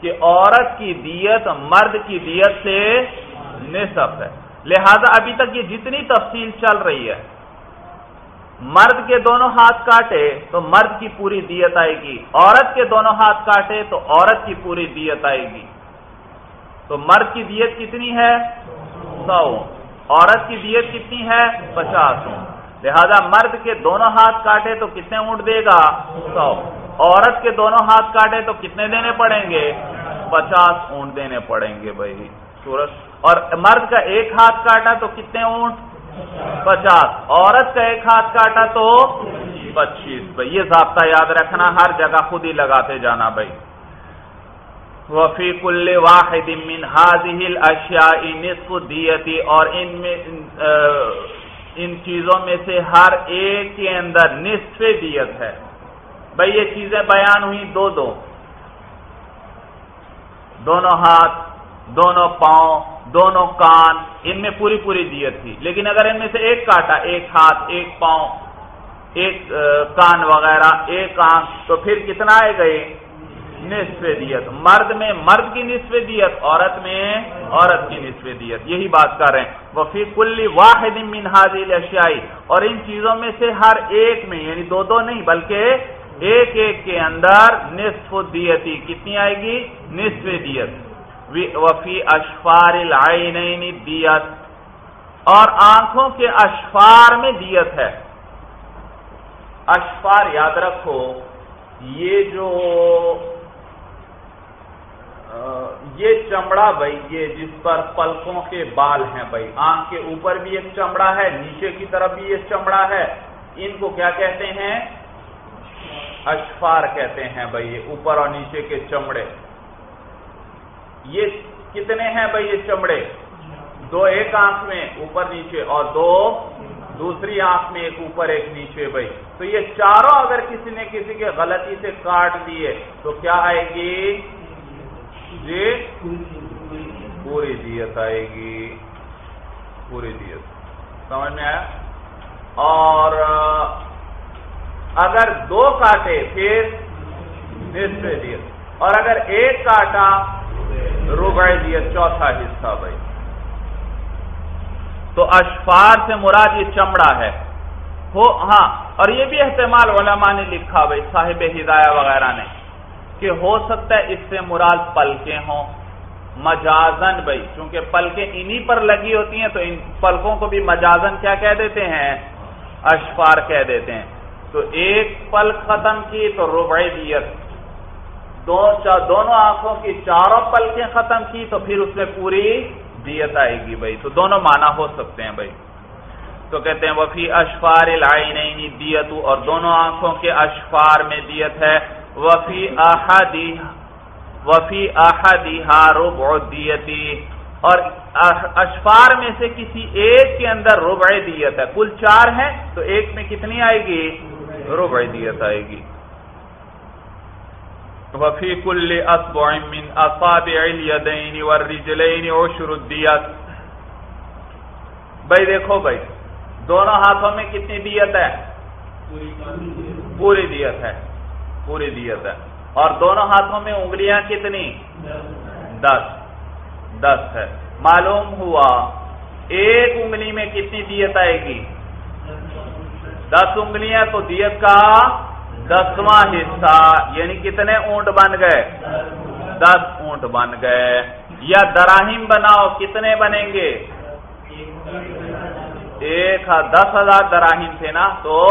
کہ عورت کی دیت مرد کی دیت سے نصف ہے۔ لہذا ابھی تک یہ جتنی تفصیل چل رہی ہے، مرد کے دونوں ہاتھ کاٹے تو مرد کی پوری دیت آئے گی، عورت کے دونوں ہاتھ کاٹے تو عورت کی پوری دیت آئے گی۔ تو مرد کی دیت کتنی ہے؟ سو۔ عورت کی دیت کتنی ہے؟ پچاس۔ لہذا مرد کے دونوں ہاتھ کاٹے تو کتنے اونٹ دے گا؟ سو۔ عورت کے دونوں ہاتھ کاٹے تو کتنے دینے پڑیں گے؟ پچاس اونٹ دینے پڑیں گے بھائی۔ سورج۔ اور مرد کا ایک ہاتھ کاٹا تو کتنے اونٹ؟ پچاس۔ عورت کا ایک ہاتھ کاٹا تو پچیس۔ بھائی، یہ ضابطہ یاد رکھنا، ہر جگہ خود ہی لگاتے جانا بھائی۔ وفی کل واحد من اشیا نصف دیتی۔ اور ان میں، ان چیزوں میں سے ہر ایک کے اندر نصف دیت ہے۔ بھائی، یہ چیزیں بیان ہوئی دو دو۔ دونوں ہاتھ دونوں پاؤں، دونوں کان، ان میں پوری پوری دیت تھی۔ لیکن اگر ان میں سے ایک کاٹا، ایک ہاتھ، ایک پاؤں، ایک کان وغیرہ، ایک آنکھ، تو پھر کتنا آئے گئے؟ نصف دیت۔ مرد میں مرد کی نصف دیت، عورت میں عورت کی نصف دیت۔ یہی بات کر رہے ہیں۔ وفی کل واحد من حاضل اشیائی اور ان چیزوں میں سے ہر ایک میں یعنی دو دو نہیں، بلکہ ایک ایک کے اندر نصف دیتی۔ کتنی آئے گی؟ نصف دیت۔ وفی اشفار العینین دیت۔ اور آنکھوں کے اشفار میں دیت ہے۔ اشفار یاد رکھو، یہ جو یہ چمڑا بھائی، یہ جس پر پلکوں کے بال ہیں بھائی۔ آنکھ کے اوپر بھی ایک چمڑا ہے، نیچے کی طرف بھی ایک چمڑا ہے۔ ان کو کیا کہتے ہیں؟ اشفار کہتے ہیں بھائی، یہ اوپر اور نیچے کے چمڑے۔ یہ کتنے ہیں بھائی یہ چمڑے؟ دو ایک آنکھ میں اوپر نیچے اور دو دوسری آنکھ میں ایک اوپر ایک نیچے بھائی۔ تو یہ چاروں اگر کسی نے کسی کے غلطی سے کاٹ دیے تو کیا آئے گی؟ جی؟ پوری دیت آئے گی۔ پوری دیت۔ سمجھ میں آیا؟ اور اگر دو کاٹے پھر نصف دیت۔ اور اگر ایک کاٹا ربع دیت چوتھا حصہ بھائی۔ تو اشفار سے مراد یہ چمڑا ہے۔ ہو ہاں اور یہ بھی احتمال علماء نے لکھا بھائی، صاحب ہدایہ وغیرہ نے، کہ ہو سکتا ہے اس سے مراد پلکیں ہوں۔ مجازن بھائی، چونکہ پلکیں انہی پر لگی ہوتی ہیں، تو ان پلکوں کو بھی مجازن کیا کہہ دیتے ہیں؟ اشفار کہہ دیتے ہیں۔ تو ایک پل ختم کی، تو ربع دیت دونوں آنکھوں کی چاروں پلکیں ختم کی تو پھر اس میں پوری دیت آئے گی بھائی۔ تو دونوں معنی ہو سکتے ہیں بھائی۔ تو کہتے ہیں وفی اشفار العینین دیت اور دونوں آنکھوں کے اشفار میں دیت ہے۔ وفی احدی وفی احدی ربع دیتی اور اشفار میں سے کسی ایک کے اندر ربع دیت ہے۔ کل چار ہیں تو ایک میں کتنی آئے گی؟ ربع دیت آئے گی۔ وفی کل اصبع من اصابع الیدین والرجلین عشر الدیت بھائی دیکھو بھائی، دونوں ہاتھوں میں کتنی دیت ہے؟ پوری دیت ہے، پوری دیت ہے۔ اور دونوں ہاتھوں میں انگلیاں کتنی؟ دس۔ دس ہے۔ معلوم ہوا، ایک انگلی میں کتنی دیت آئے گی؟ دس انگلیاں، تو دیت کا دسواں حصہ یعنی کتنے اونٹ بن گئے؟ دس اونٹ بن گئے۔ یا دراہیم بناؤ، کتنے بنیں گے؟ ایک دس ہزار دراہیم تھے نا، تو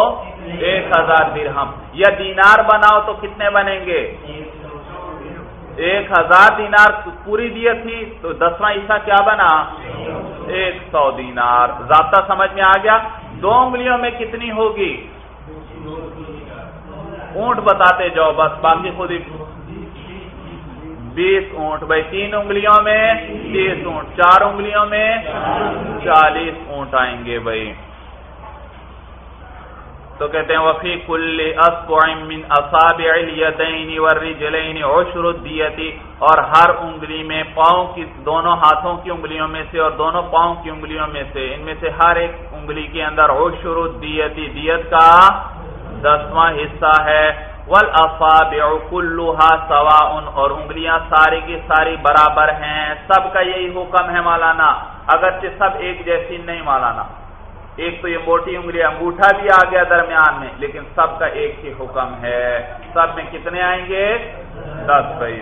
ایک ہزار درہم۔ یا دینار بناؤ تو کتنے بنیں گے؟ ایک ہزار دینار پوری دیے تھی، تو دسواں حصہ کیا بنا؟ ایک سو دینار۔ ضابطہ سمجھ میں آ گیا؟ دو انگلیوں میں کتنی ہوگی؟ اونٹ بتاتے جاؤ، بس باقی خود ہی۔ بیس اونٹ۔ بھائی، تین انگلیوں میں تیس اونٹ۔ چار انگلیوں میں چالیس اونٹ آئیں گے بھائی۔ تو کہتے ہیں، وفی کل من اصابع الیدین والرجلین عشر الدیتی اور ہر انگلی میں پاؤں کی، دونوں ہاتھوں کی انگلیوں میں سے اور دونوں پاؤں کی انگلیوں میں سے۔ ان میں سے ہر ایک انگلی کے اندر عشر الدیتی دیت کا دسواں حصہ ہے۔ ول كلها سواء اور انگلیاں ساری کی ساری برابر ہیں۔ سب کا یہی حکم ہے مولانا، اگرچہ سب ایک جیسی نہیں مولانا۔ ایک تو یہ موٹی انگلی انگوٹھا بھی آ گیا درمیان میں، لیکن سب کا ایک ہی حکم ہے۔ سب میں کتنے آئیں گے؟ دس بھائی۔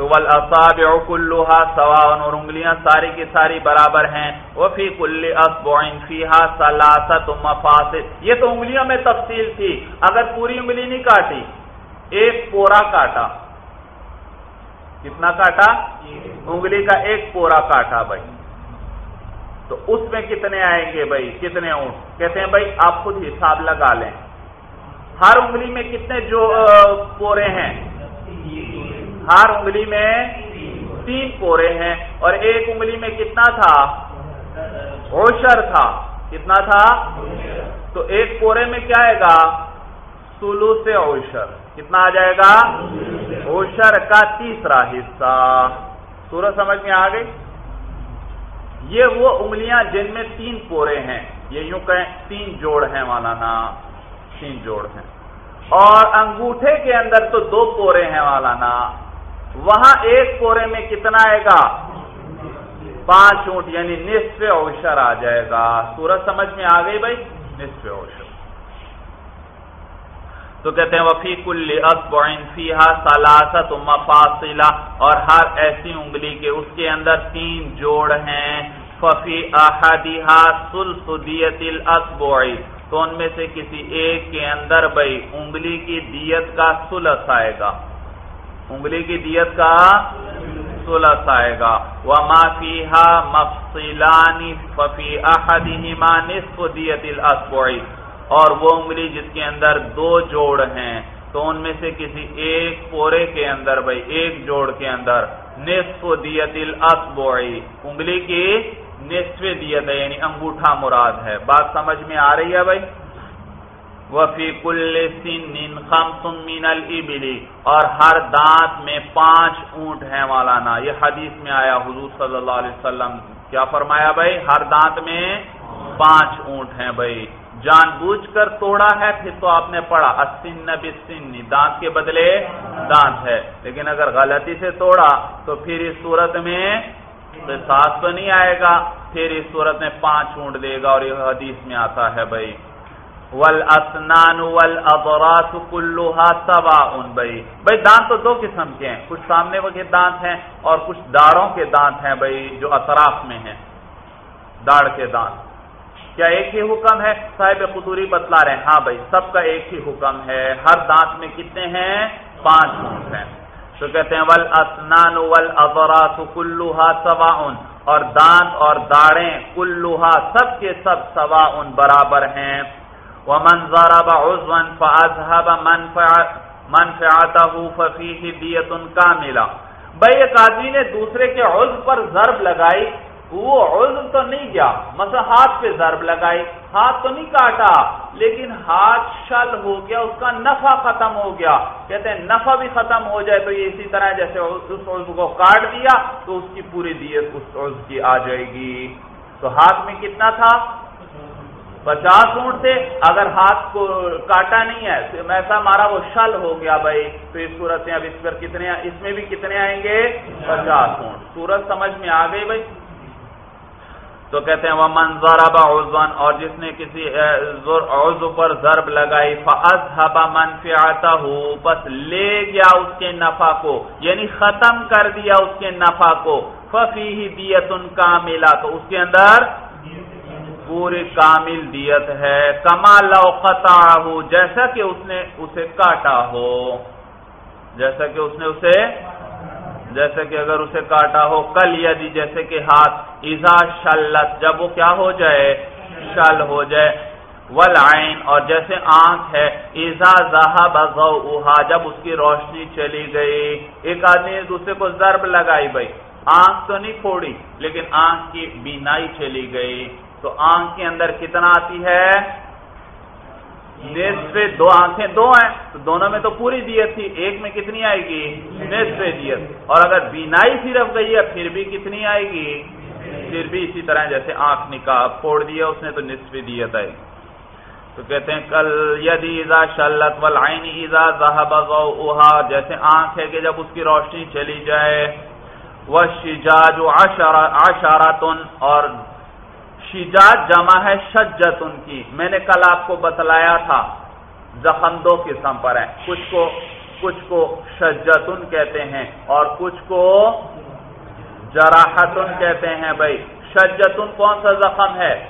تو والاصابع كلها سواء اور انگلیاں ساری کی ساری برابر ہیں۔ وفي كل اصبع فيها ثلاثه مفاصل یہ تو انگلیوں میں تفصیل تھی۔ اگر پوری انگلی نہیں کاٹی، ایک پورا کاٹا۔ کتنا کاٹا؟ انگلی کا ایک پورا کاٹا بھائی۔ تو اس میں کتنے آئیں گے بھائی؟ کتنے اونٹ؟ کہتے ہیں بھائی، آپ خود حساب لگا لیں۔ ہر انگلی میں کتنے جو پورے ہیں؟ ہر انگلی میں تین پورے ہیں اور ایک انگلی میں کتنا تھا؟ اوشر تھا۔ کتنا تھا؟ تو ایک پورے میں کیا آئے گا؟ سولو سے اوشر کتنا آ جائے گا؟ اوشر کا تیسرا حصہ۔ سورج سمجھ میں آ گئی؟ یہ وہ انگلیاں جن میں تین پورے ہیں۔ یہ یوں کہیں تین جوڑ ہیں مولانا تین جوڑ ہیں۔ اور انگوٹھے کے اندر تو دو پورے ہیں مولانا وہاں ایک پورے میں کتنا آئے گا؟ پانچ اونٹ یعنی نصف اوشر آ جائے گا۔ سورج سمجھ میں آ گئی بھائی؟ نصف اوشر۔ تو کہتے ہیں، وفی کل فیحا سلاست مفاصلہ۔ اور ہر ایسی انگلی کے اس کے اندر تین جوڑ ہیں۔ ففی احدیہ سلسدیت الاسبوعی تو ان میں سے کسی ایک کے اندر بھائی انگلی کی دیت کا سلس آئے گا۔ انگلی کی دیت کا سلس آئے گا۔ وما فیہا مفصلانی ففی احدہما نصف دیت الاسبوعی اور وہ انگلی جس کے اندر دو جوڑ ہیں، تو ان میں سے کسی ایک پورے کے اندر بھائی، ایک جوڑ کے اندر۔ نصف دیت الاسبوعی انگلی کی نصف دیت ہے یعنی انگوٹھا مراد ہے۔ بات سمجھ میں آ رہی ہے بھائی؟ وفی کل سن خمس من الابلی اور ہر دانت میں پانچ اونٹ ہیں مولانا یہ حدیث میں آیا حضور صلی اللہ علیہ وسلم کیا فرمایا بھائی ہر دانت میں پانچ اونٹ ہیں بھائی جان بوجھ کر توڑا ہے پھر تو آپ نے پڑھا اسن بسن دانت کے بدلے دانت ہے لیکن اگر غلطی سے توڑا تو پھر اس صورت میں ساتھ تو نہیں آئے گا، پھر اس صورت میں پانچ اونٹ دے گا اور یہ حدیث میں آتا ہے بھائی۔ ول اسنان ول ابراس سوا ان بھائی بھائی دانت تو دو قسم کے ہیں، کچھ سامنے کے دانت ہیں اور کچھ داڑوں کے دانت ہیں بھائی جو اطراف میں ہیں، داڑ کے دانت۔ کیا ایک ہی حکم ہے؟ صاحب قطوری بتلا رہے ہیں ہاں بھائی سب کا ایک ہی حکم ہے۔ ہر دانت میں کتنے ہیں؟ پانچ اونٹ ہیں۔ تو کہتے ہیں ول اسنان ول ابراس کلوہا سوا ان اور دانت اور داڑیں کلوہا سب کے سب سوا ان برابر ہیں۔ وہ منظر عضوا فاذهب منفع، منفعته ففيه دیت کا بھائی، ایک آدمی نے دوسرے کے عضو پر ضرب لگائی، وہ عزم تو نہیں گیا، مثلا ہاتھ پہ ضرب لگائی، ہاتھ تو نہیں کاٹا، لیکن ہاتھ شل ہو گیا، اس کا نفع ختم ہو گیا۔ کہتے ہیں، نفع بھی ختم ہو جائے تو یہ اسی طرح جیسے اس عزم کو کاٹ دیا تو اس کی پوری دیت اس عزم کی آ جائے گی۔ تو ہاتھ میں کتنا تھا؟ پچاس اونٹ تھے اگر ہاتھ کو کاٹا نہیں ہے ایسا مارا، وہ شل ہو گیا بھائی۔ تو اس صورت میں اب اس پر کتنے، اس میں بھی کتنے آئیں گے؟ پچاس اونٹ سورج سمجھ میں آ گئی بھائی۔ تو کہتے ہیں وہ منظر عضوان اور جس نے کسی عضو پر ضرب لگائی فض ہبا فَأَذْهَبَ مَنْفِعَتَهُ، بس لے گیا اس کے نفع کو یعنی ختم کر دیا اس کے نفع کو۔ فَفِيهِ دِيَةٌ کاملہ، تو اس کے اندر پوری کامل دیت ہے، کما لو قطعہ جیسا کہ اس نے اسے کاٹا ہو۔ جیسا کہ اس نے اسے جیسے کہ اگر اسے کاٹا ہو، کل یدی، جیسے کہ ہاتھ۔ ایزا شلت، جب وہ کیا ہو جائے؟ شل ہو جائے۔ ول اور جیسے آنکھ ہے۔ ایزا ذہا جب اس کی روشنی چلی گئی۔ ایک آدمی نے دوسرے کو ضرب لگائی بھائی۔ آنکھ تو نہیں پھوڑی، لیکن آنکھ کی بینائی چلی گئی۔ تو آنکھ کے اندر کتنا آتی ہے؟ نصف دو آنکھیں دو ہیں، تو دونوں میں تو پوری دیت تھی، ایک میں کتنی آئے گی؟ نصف دیت۔ اور اگر بینائی صرف گئی ہے، پھر بھی کتنی آئے گی؟ پھر بھی اسی طرح جیسے آنکھ نکاح پھوڑ دیا اس نے تو نصف دیت آئے گی۔ تو کہتے ہیں، کل یدی ایزا شلت ولعین ایزا ذہب ضوءها جیسے آنکھ ہے کہ جب اس کی روشنی چلی جائے۔ وہ شجاج عشراتن اور شجاج جمع ہے شجت ان کی۔ میں نے کل آپ کو بتلایا تھا زخم دو قسم پر ہیں کچھ کو کچھ کو شجتن کہتے ہیں اور کچھ کو جراحتن کہتے ہیں بھائی۔ شجتن کون سا زخم ہے؟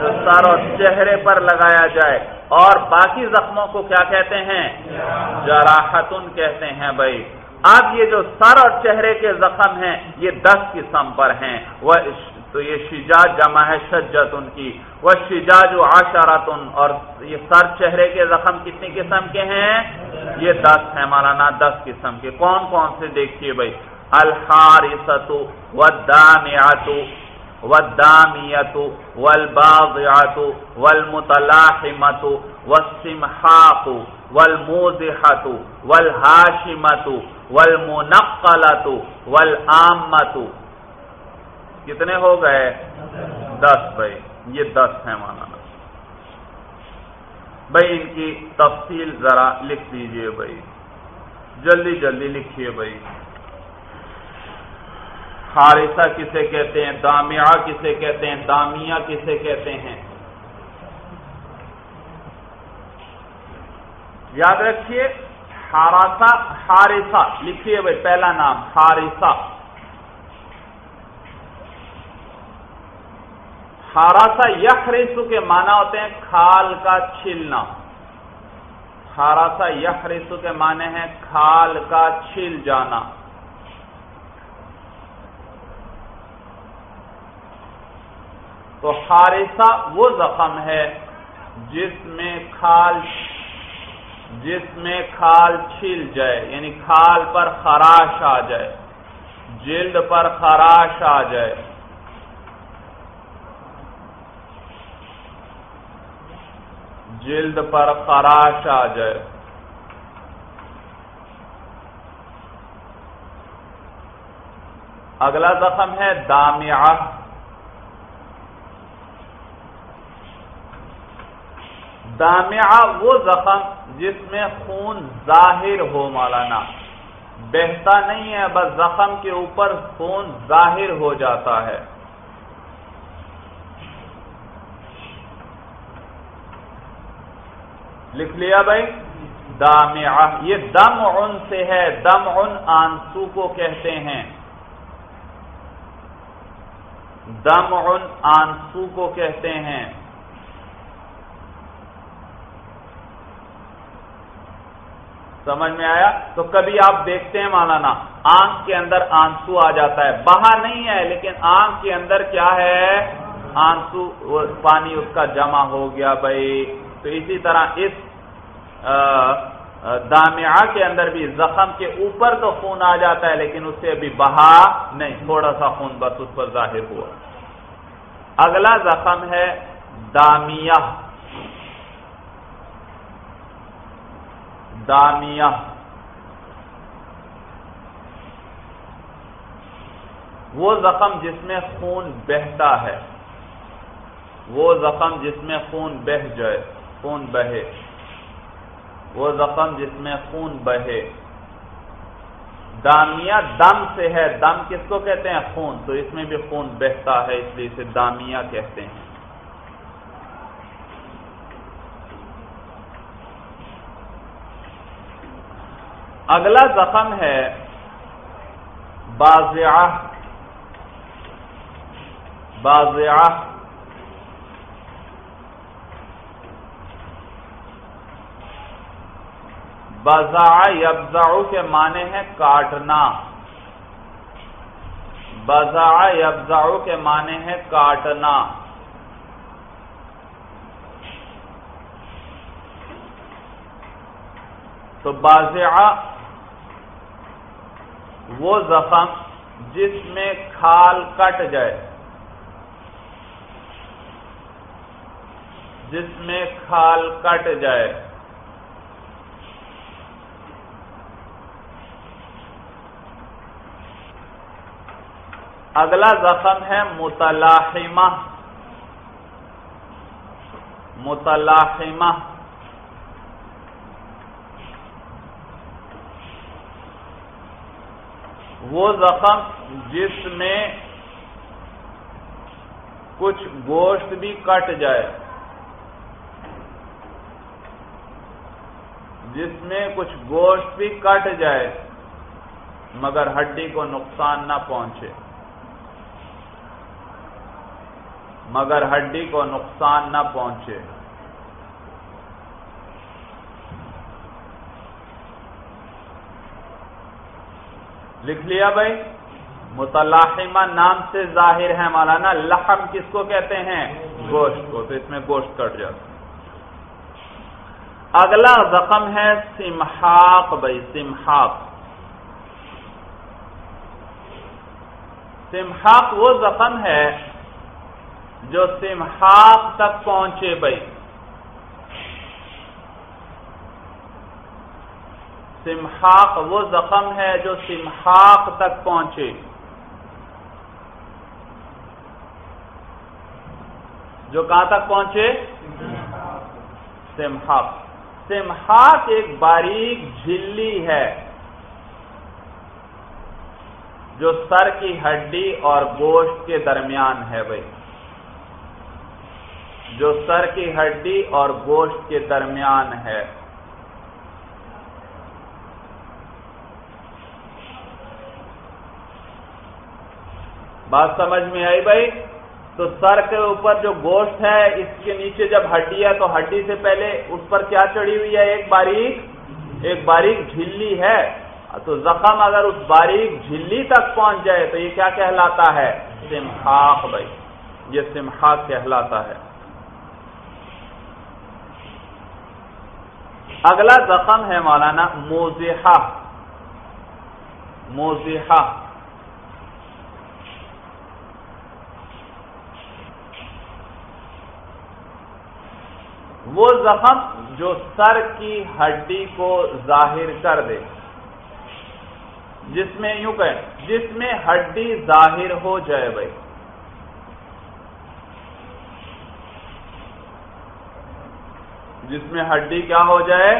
جو سر اور چہرے پر لگایا جائے۔ اور باقی زخموں کو کیا کہتے ہیں؟ جراحتن کہتے ہیں بھائی۔ اب یہ جو سر اور چہرے کے زخم ہیں، یہ دس قسم پر ہیں۔ وہ تو یہ شجاج جمع ہے، شجت ان کی۔ وہ شجاج و آشارتن اور یہ سر چہرے کے زخم کتنی قسم کے ہیں؟ یہ دس ہے مولانا، دس قسم کے۔ کون کون سے؟ دیکھیے بھائی۔ الحارثت والدامعت والدامیت والباضعت والمتلاحمت والسمحاق والموزحت والہاشمت والمنقلت والآمت کتنے ہو گئے؟ دس بھائی، یہ دس ہے مولانا بھائی، ان کی تفصیل ذرا لکھ دیجیے بھائی۔ جلدی جلدی لکھیے بھائی۔ حارثہ کسے کہتے ہیں؟ دامیا کسے کہتے ہیں؟ دامیا کسے کہتے ہیں؟ یاد رکھیے ہاراسا ہارسا لکھیے بھائی، پہلا نام ہارسا ہاراسا یخریسو کے معنی ہوتے ہیں کھال کا چھلنا۔ ہاراسا یخریسو کے معنی ہیں کھال کا چھل جانا۔ تو ہارسا وہ زخم ہے جس میں کھال، جس میں کھال چھل جائے یعنی کھال پر خراش آ جائے، جلد پر خراش آ جائے۔ جلد پر خراش آ جائے۔ اگلا زخم ہے دامیا دامیا وہ زخم جس میں خون ظاہر ہو مولانا۔ بہتا نہیں ہے، بس زخم کے اوپر خون ظاہر ہو جاتا ہے۔ لکھ لیا بھائی؟ دام یہ دم ان سے ہے دم ان آنسو کو کہتے ہیں۔ دم ان آنسو کو کہتے ہیں۔ سمجھ میں آیا؟ تو کبھی آپ دیکھتے ہیں مولانا، آنکھ کے اندر آنسو آ جاتا ہے۔ بہا نہیں ہے، لیکن آنکھ کے اندر کیا ہے؟ آنسو پانی اس کا جمع ہو گیا بھائی۔ تو اسی طرح اس دامیا کے اندر بھی زخم کے اوپر تو خون آ جاتا ہے، لیکن اس سے ابھی بہا نہیں، تھوڑا سا خون بس اس پر ظاہر ہوا۔ اگلا زخم ہے دامیہ دامیا وہ زخم جس میں خون بہتا ہے۔ وہ زخم جس میں خون بہ جائے۔ خون بہے۔ وہ زخم جس میں خون بہے۔ دامیا دم سے ہے۔ دم کس کو کہتے ہیں؟ خون۔ تو اس میں بھی خون بہتا ہے، اس لیے اسے دامیا کہتے ہیں۔ اگلا زخم ہے۔ بازیا بازیا بزا یبزا کے معنی ہے کاٹنا۔ بزا یبزا کے معنی ہے کاٹنا۔ تو بازیا وہ زخم جس میں کھال کٹ جائے۔ جس میں کھال کٹ جائے۔ اگلا زخم ہے متلاحمہ۔ متلاحمہ۔ وہ زخم جس میں کچھ گوشت بھی کٹ جائے۔ جس میں کچھ گوشت بھی کٹ جائے، مگر ہڈی کو نقصان نہ پہنچے۔ مگر ہڈی کو نقصان نہ پہنچے۔ لکھ لیا بھائی؟ متلاحمہ نام سے ظاہر ہے مولانا، لحم کس کو کہتے ہیں؟ گوشت کو، تو اس میں گوشت کٹ جاتا اگلا زخم ہے سمحاق بھائی، سمحاق۔ سمحاق وہ زخم ہے جو سمحاق تک پہنچے بھائی۔ سمحاق وہ زخم ہے جو سمحاق تک پہنچے۔ جو کہاں تک پہنچے؟ سمحق سمحاق ایک باریک جھلی ہے۔ جو سر کی ہڈی اور گوشت کے درمیان ہے بھائی۔ جو سر کی ہڈی اور گوشت کے درمیان ہے۔ بات سمجھ میں آئی بھائی؟ تو سر کے اوپر جو گوشت ہے، اس کے نیچے جب ہڈی ہے، تو ہڈی سے پہلے اس پر کیا چڑھی ہوئی ہے؟ ایک باریک ایک باریک جھلی ہے۔ تو زخم اگر اس باریک جھلی تک پہنچ جائے، تو یہ کیا کہلاتا ہے؟ سمحاق بھائی۔ یہ سمحاق کہلاتا ہے۔ اگلا زخم ہے مولانا موزیحا موزیحا وہ زخم جو سر کی ہڈی کو ظاہر کر دے۔ جس میں یوں کہ جس میں ہڈی ظاہر ہو جائے بھائی۔ جس میں ہڈی کیا ہو جائے؟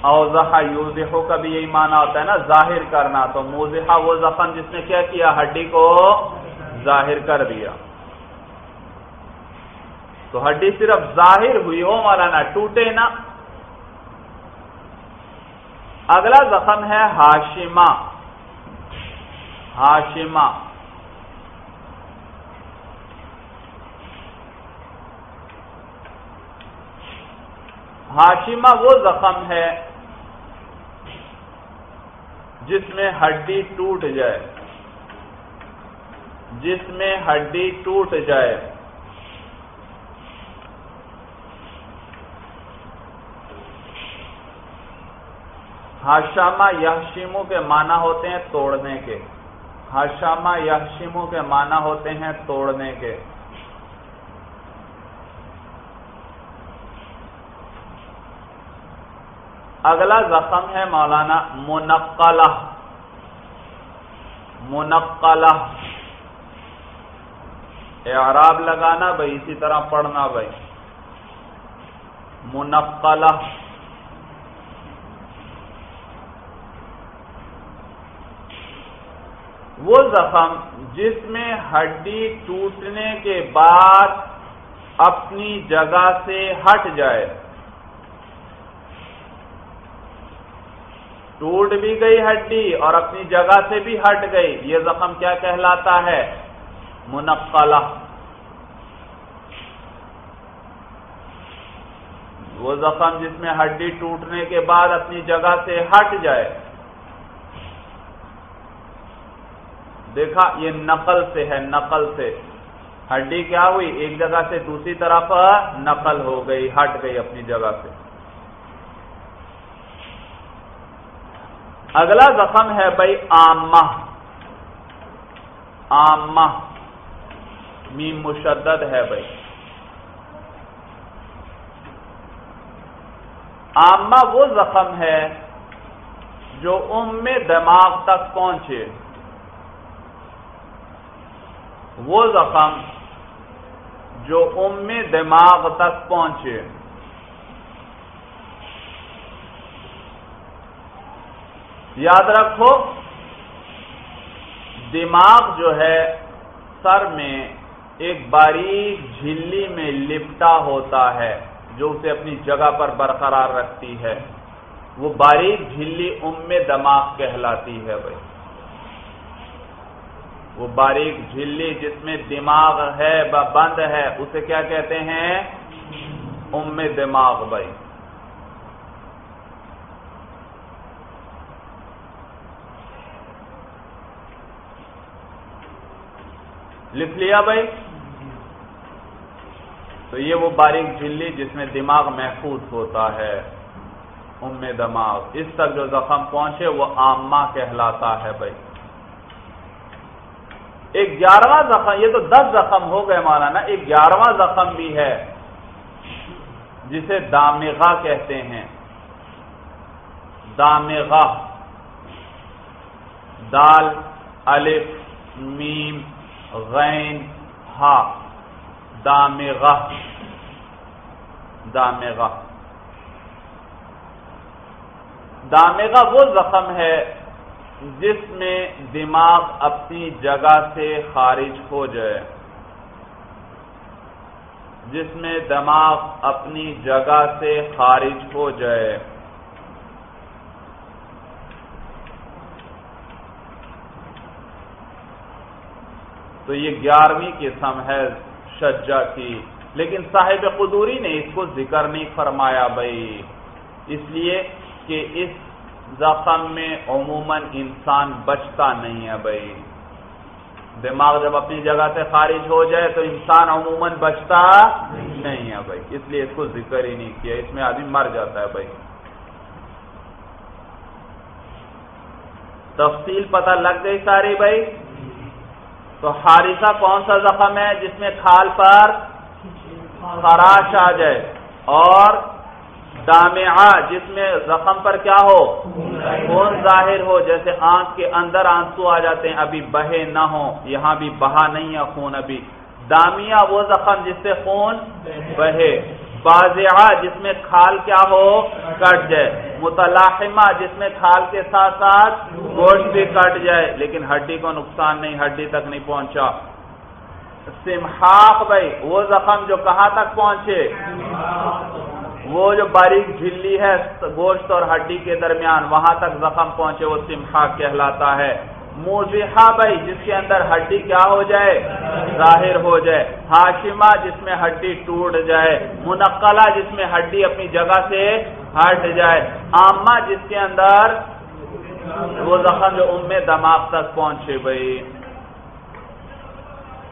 اوزہ یوزہو کا بھی یہی معنی ہوتا ہے نا، ظاہر کرنا۔ تو موزہ وہ زخم جس نے کیا کیا، ہڈی کو ظاہر کر دیا۔ تو ہڈی صرف ظاہر ہوئی ہو مولانا، ٹوٹے نا اگلا زخم ہے ہاشما ہاشما ہاشما وہ زخم ہے جس میں ہڈی ٹوٹ جائے، جس میں ہڈی ٹوٹ جائے۔ ہاشامہ یحشیمو کے معنی ہوتے ہیں توڑنے کے۔ ہاشامہ یحشیمو کے معنی ہوتے ہیں توڑنے کے۔ اگلا زخم ہے مولانا منقلہ۔ منقلہ۔ اعراب لگانا بھائی، اسی طرح پڑھنا بھائی۔ منقلہ۔ وہ زخم جس میں ہڈی ٹوٹنے کے بعد اپنی جگہ سے ہٹ جائے۔ ٹوٹ بھی گئی ہڈی اور اپنی جگہ سے بھی ہٹ گئی۔ یہ زخم کیا کہلاتا ہے؟ منقلہ۔ وہ زخم جس میں ہڈی ٹوٹنے کے بعد اپنی جگہ سے ہٹ جائے۔ دیکھا، یہ نقل سے ہے، نقل سے۔ ہڈی کیا ہوئی؟ ایک جگہ سے دوسری طرف نقل ہو گئی، ہٹ گئی اپنی جگہ سے۔ اگلا زخم ہے بھائی آمہ آمہ میم مشدد ہے بھائی۔ آمہ وہ زخم ہے جو ام میں دماغ تک پہنچے۔ وہ زخم جو ام میں دماغ تک پہنچے۔ یاد رکھو، دماغ جو ہے، سر میں ایک باریک جھلی میں لپٹا ہوتا ہے، جو اسے اپنی جگہ پر برقرار رکھتی ہے۔ وہ باریک جھلی ام دماغ کہلاتی ہے بھائی۔ وہ باریک جھلی جس میں دماغ ہے بند ہے، اسے کیا کہتے ہیں؟ ام دماغ بھائی۔ لکھ لیا بھائی؟ تو یہ وہ باریک جھلی جس میں دماغ محفوظ ہوتا ہے، ام دماغ۔ اس تک جو زخم پہنچے، وہ آما کہلاتا ہے بھائی۔ ایک گیارہواں زخم، یہ تو دس زخم ہو گئے مولانا، ایک گیارہواں زخم بھی ہے، جسے دامغا کہتے ہیں۔ دامغا دال، الف، میم۔ غین ہا دامغ دامغہ دامغہ وہ زخم ہے جس میں دماغ اپنی جگہ سے خارج ہو جائے۔ جس میں دماغ اپنی جگہ سے خارج ہو جائے۔ تو یہ گیارہویں قسم ہے شجا کی۔ لیکن صاحب قدوری نے اس کو ذکر نہیں فرمایا بھائی۔ اس لیے کہ اس زخم میں عموماً انسان بچتا نہیں ہے بھائی۔ دماغ جب اپنی جگہ سے خارج ہو جائے تو انسان عموماً بچتا نہیں ہے بھائی۔ اس لیے اس کو ذکر ہی نہیں کیا۔ اس میں آدمی مر جاتا ہے بھائی۔ تفصیل پتہ لگ گئی ساری بھائی؟ تو حارثہ کون سا زخم ہے جس میں کھال پر خراش آ جائے؟ اور دامعہ جس میں زخم پر کیا ہو؟ خون ظاہر ہو، جیسے آنکھ کے اندر آنسو آ جاتے ہیں، ابھی بہے نہ ہو یہاں بھی بہا نہیں ہے خون ابھی۔ دامیا وہ زخم جس سے خون بہے۔ بازعہ جس میں کھال کیا ہو، کٹ جائے۔ متلاحمہ جس میں کھال کے ساتھ ساتھ گوشت بھی کٹ جائے۔ لیکن ہڈی کو نقصان نہیں، ہڈی تک نہیں پہنچا۔ سمحاق بھائی، وہ زخم جو کہاں تک پہنچے؟ وہ جو باریک جھلی ہے گوشت اور ہڈی کے درمیان، وہاں تک زخم پہنچے، وہ سمحاق کہلاتا ہے۔ موزیحا بھائی، جس کے اندر ہڈی کیا ہو جائے؟ ظاہر ہو جائے۔ ہاشمہ، جس میں ہڈی ٹوٹ جائے۔ منقلہ، جس میں ہڈی اپنی جگہ سے ہٹ جائے۔ عامہ، جس کے اندر وہ زخم جو ام دماغ تک پہنچے بھائی۔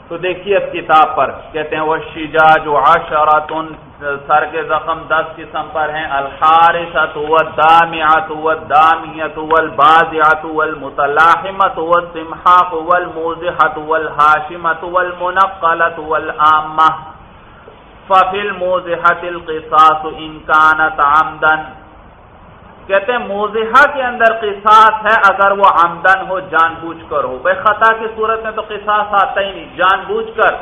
تو دیکھیے اس کتاب پر، کہتے ہیں وہ شیجا جو آشاراتن سر کے زخم دس قسم پر ہیں الحارثت والدامعت والدامیت والبازعت والمتلاحمت والسمحاق والموزحت والحاشمت والمنقلت والآمہ ففی الموزحت القصاص ان کانت عمدن کہتے ہیں موزہ کے اندر قصاص ہے اگر وہ آمدن ہو جان بوجھ کر ہو۔ بھائی خطا کی صورت میں تو قصاص آتا ہی نہیں جان بوجھ کر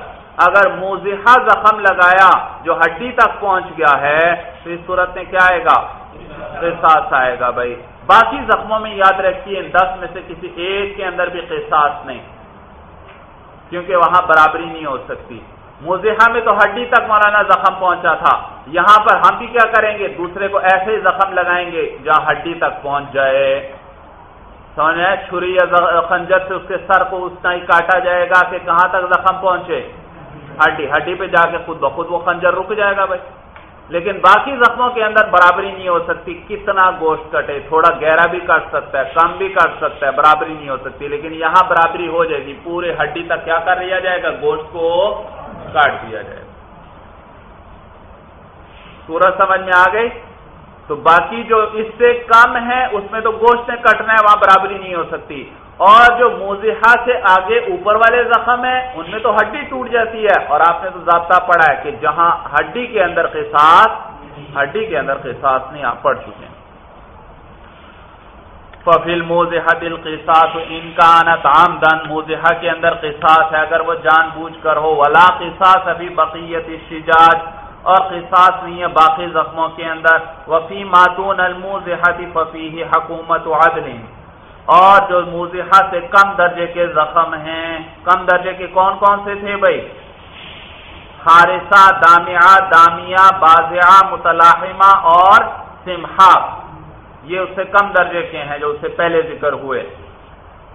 اگر موزہ زخم لگایا جو ہڈی تک پہنچ گیا ہے، تو اس صورت میں کیا آئے گا؟ قصاص آئے گا بھائی۔ باقی زخموں میں یاد رکھیے دس میں سے کسی ایک کے اندر بھی قصاص نہیں، کیونکہ وہاں برابری نہیں ہو سکتی۔ موزیحا میں تو ہڈی تک مولانا زخم پہنچا تھا۔ یہاں پر ہم بھی کیا کریں گے؟ دوسرے کو ایسے ہی زخم لگائیں گے جہاں ہڈی تک پہنچ جائے۔ سمجھ چھری یا خنجر سے اس کے سر کو اس ہی کاٹا جائے گا کہ کہاں تک زخم پہنچے؟ ہڈی۔ ہڈی پہ جا کے خود بخود وہ خنجر رک جائے گا بھائی۔ لیکن باقی زخموں کے اندر برابری نہیں ہو سکتی۔ کتنا گوشت کٹے؟ تھوڑا گہرا بھی کٹ سکتا ہے، کم بھی کٹ سکتا ہے، برابری نہیں ہو سکتی۔ لیکن یہاں برابری ہو جائے گی۔ پورے ہڈی تک کیا کر لیا جائے گا؟ گوشت کو کاٹ دیا جائے۔ سورج سمجھ میں آ گئی؟ تو باقی جو اس سے کم ہے اس میں تو گوشت نے کٹنا ہے، وہاں برابری نہیں ہو سکتی۔ اور جو موزیحا سے آگے اوپر والے زخم ہیں، ان میں تو ہڈی ٹوٹ جاتی ہے۔ اور آپ نے تو ضابطہ پڑا ہے کہ جہاں ہڈی کے اندر کے ساتھ ہڈی کے اندر کے ساتھ نہیں، آپ پڑھ چکے ہیں۔ ففیل موزہ دل قصاص انکانت آمدن موزہ کے اندر قصاص ہے، اگر وہ جان بوجھ کر ہو، ولا قصاص ابھی بقیت شجاج اور قصاص نہیں ہے باقی زخموں کے اندر، وفی ماتون الموزہتی ففی حکومت عدل۔ اور جو موزہ سے کم درجے کے زخم ہیں، کم درجے کے کون کون سے تھے بھائی؟ خارسہ دامیا دامیا بازیا متلاحمہ اور سمہا یہ اس سے کم درجے کے ہیں جو اس سے پہلے ذکر ہوئے۔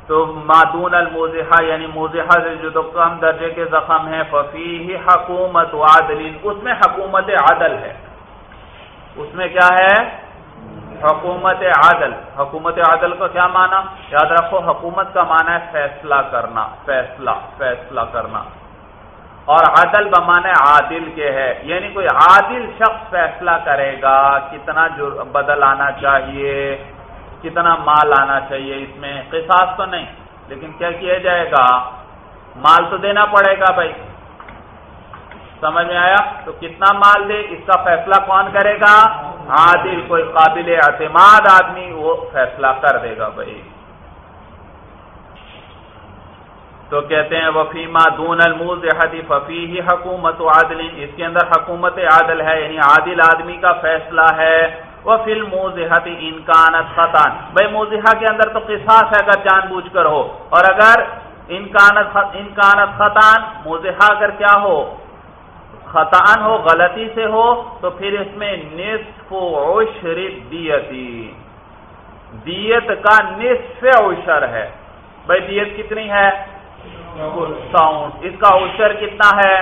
تو مادون الموزہ یعنی موزہ سے جو تو کم درجے کے زخم ہیں ففی حکومت عادلین اس میں حکومت عادل ہے۔ اس میں کیا ہے؟ حکومت عادل حکومت عادل کا کیا معنی؟ یاد رکھو، حکومت کا معنی ہے فیصلہ کرنا، فیصلہ فیصلہ کرنا۔ اور عدل بمانے عادل کے ہے۔ یعنی کوئی عادل شخص فیصلہ کرے گا کتنا بدل آنا چاہیے، کتنا مال آنا چاہیے، اس میں قصاص تو نہیں، لیکن کیا کیا جائے گا؟ مال تو دینا پڑے گا بھائی۔ سمجھ میں آیا؟ تو کتنا مال دے، اس کا فیصلہ کون کرے گا؟ عادل، کوئی قابل اعتماد آدمی وہ فیصلہ کر دے گا بھائی۔ تو کہتے ہیں وفیما دون الموز ففی ہی حکومت عادل اس کے اندر حکومت عادل ہے یعنی عادل آدمی کا فیصلہ ہے۔ وہ فل موزحت انکانت خطان بھائی موزہ کے اندر تو قصاص ہے اگر جان بوجھ کر ہو۔ اور اگر انکانت انکانت خطان موزہ اگر کیا ہو خطان ہو، غلطی سے ہو، تو پھر اس میں نصف عشر دیتی۔ دیت کا نصف عشر ہے۔ بھائی، دیت کتنی ہے؟ ساؤنڈ اس کا عشر کتنا ہے؟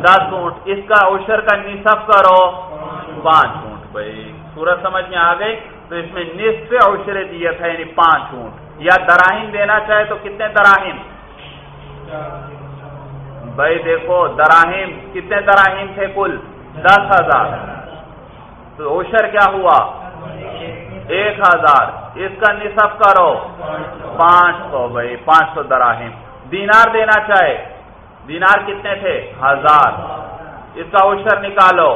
دس اونٹ اس کا عشر کا نصف کرو، پانچ اونٹ بھائی، سورج سمجھ میں آ گئی؟ تو اس میں نصف عشر دیت ہے یعنی پانچ اونٹ یا دراہیم دینا چاہے تو کتنے دراہیم بھائی، دیکھو دراہیم کتنے دراہیم تھے کل؟ دس ہزار. تو اوشر کیا ہوا؟ ایک ہزار. اس کا نصف کرو، پانچ سو. بھائی، پانچ سو دراہیم دینار دینا چاہے۔ دینار کتنے تھے؟ ہزار۔ اس کا اوشر نکالو۔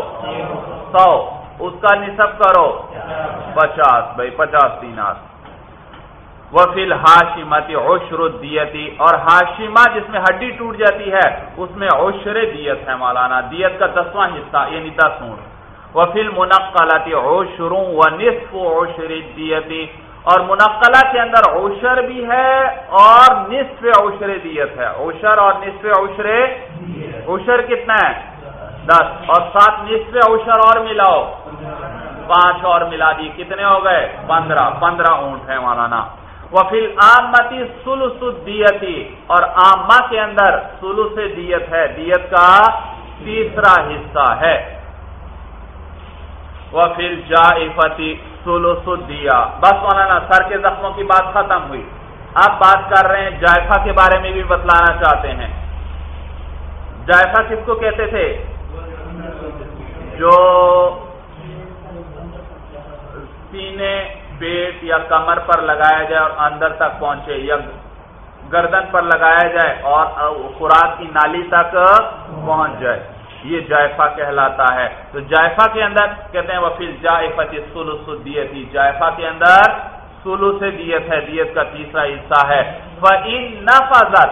سو۔ اس کا نصف کرو۔ پچاس۔ بھائی، پچاس دینار۔ وہ ہاشمتی عشر دیتی اور ہاشیما جس میں ہڈی ٹوٹ جاتی ہے، اس میں عشر دیت ہے مولانا۔ دیت کا دسواں حصہ یعنی دس اونٹ۔ وہ فل منقلاتی عشروں و نصف عشر دیتی اور منقلہ کے اندر عشر بھی ہے اور نصف عشر دیت ہے۔ عشر اور نصف عشر عشر کتنا ہے؟ دس۔ اور سات نصف عشر اور ملاؤ۔ پانچ اور ملا دی۔ کتنے ہو گئے؟ پندرہ۔ پندرہ اونٹ ہے مولانا۔ وفیل آمتی سلس دیتی اور آما کے اندر سلس دیت ہے۔ دیت کا تیسرا حصہ ہے۔ وفیل جائفتی سلس دیا بس مولانا، سر کے زخموں کی بات ختم ہوئی۔ آپ بات کر رہے ہیں، جائفہ کے بارے میں بھی بتلانا چاہتے ہیں۔ جائفہ کس کو کہتے تھے؟ جو سینے پیٹ یا کمر پر لگایا جائے اور اندر تک پہنچے، یا گردن پر لگایا جائے اور خوراک کی نالی تک پہنچ جائے۔ یہ جائفہ کہلاتا ہے۔ تو جائفہ کے اندر کہتے ہیں وفیل جائفت سلو دیتی جائفہ کے اندر سلو سے دیت ہے، دیت کا تیسرا حصہ ہے۔ نفذت،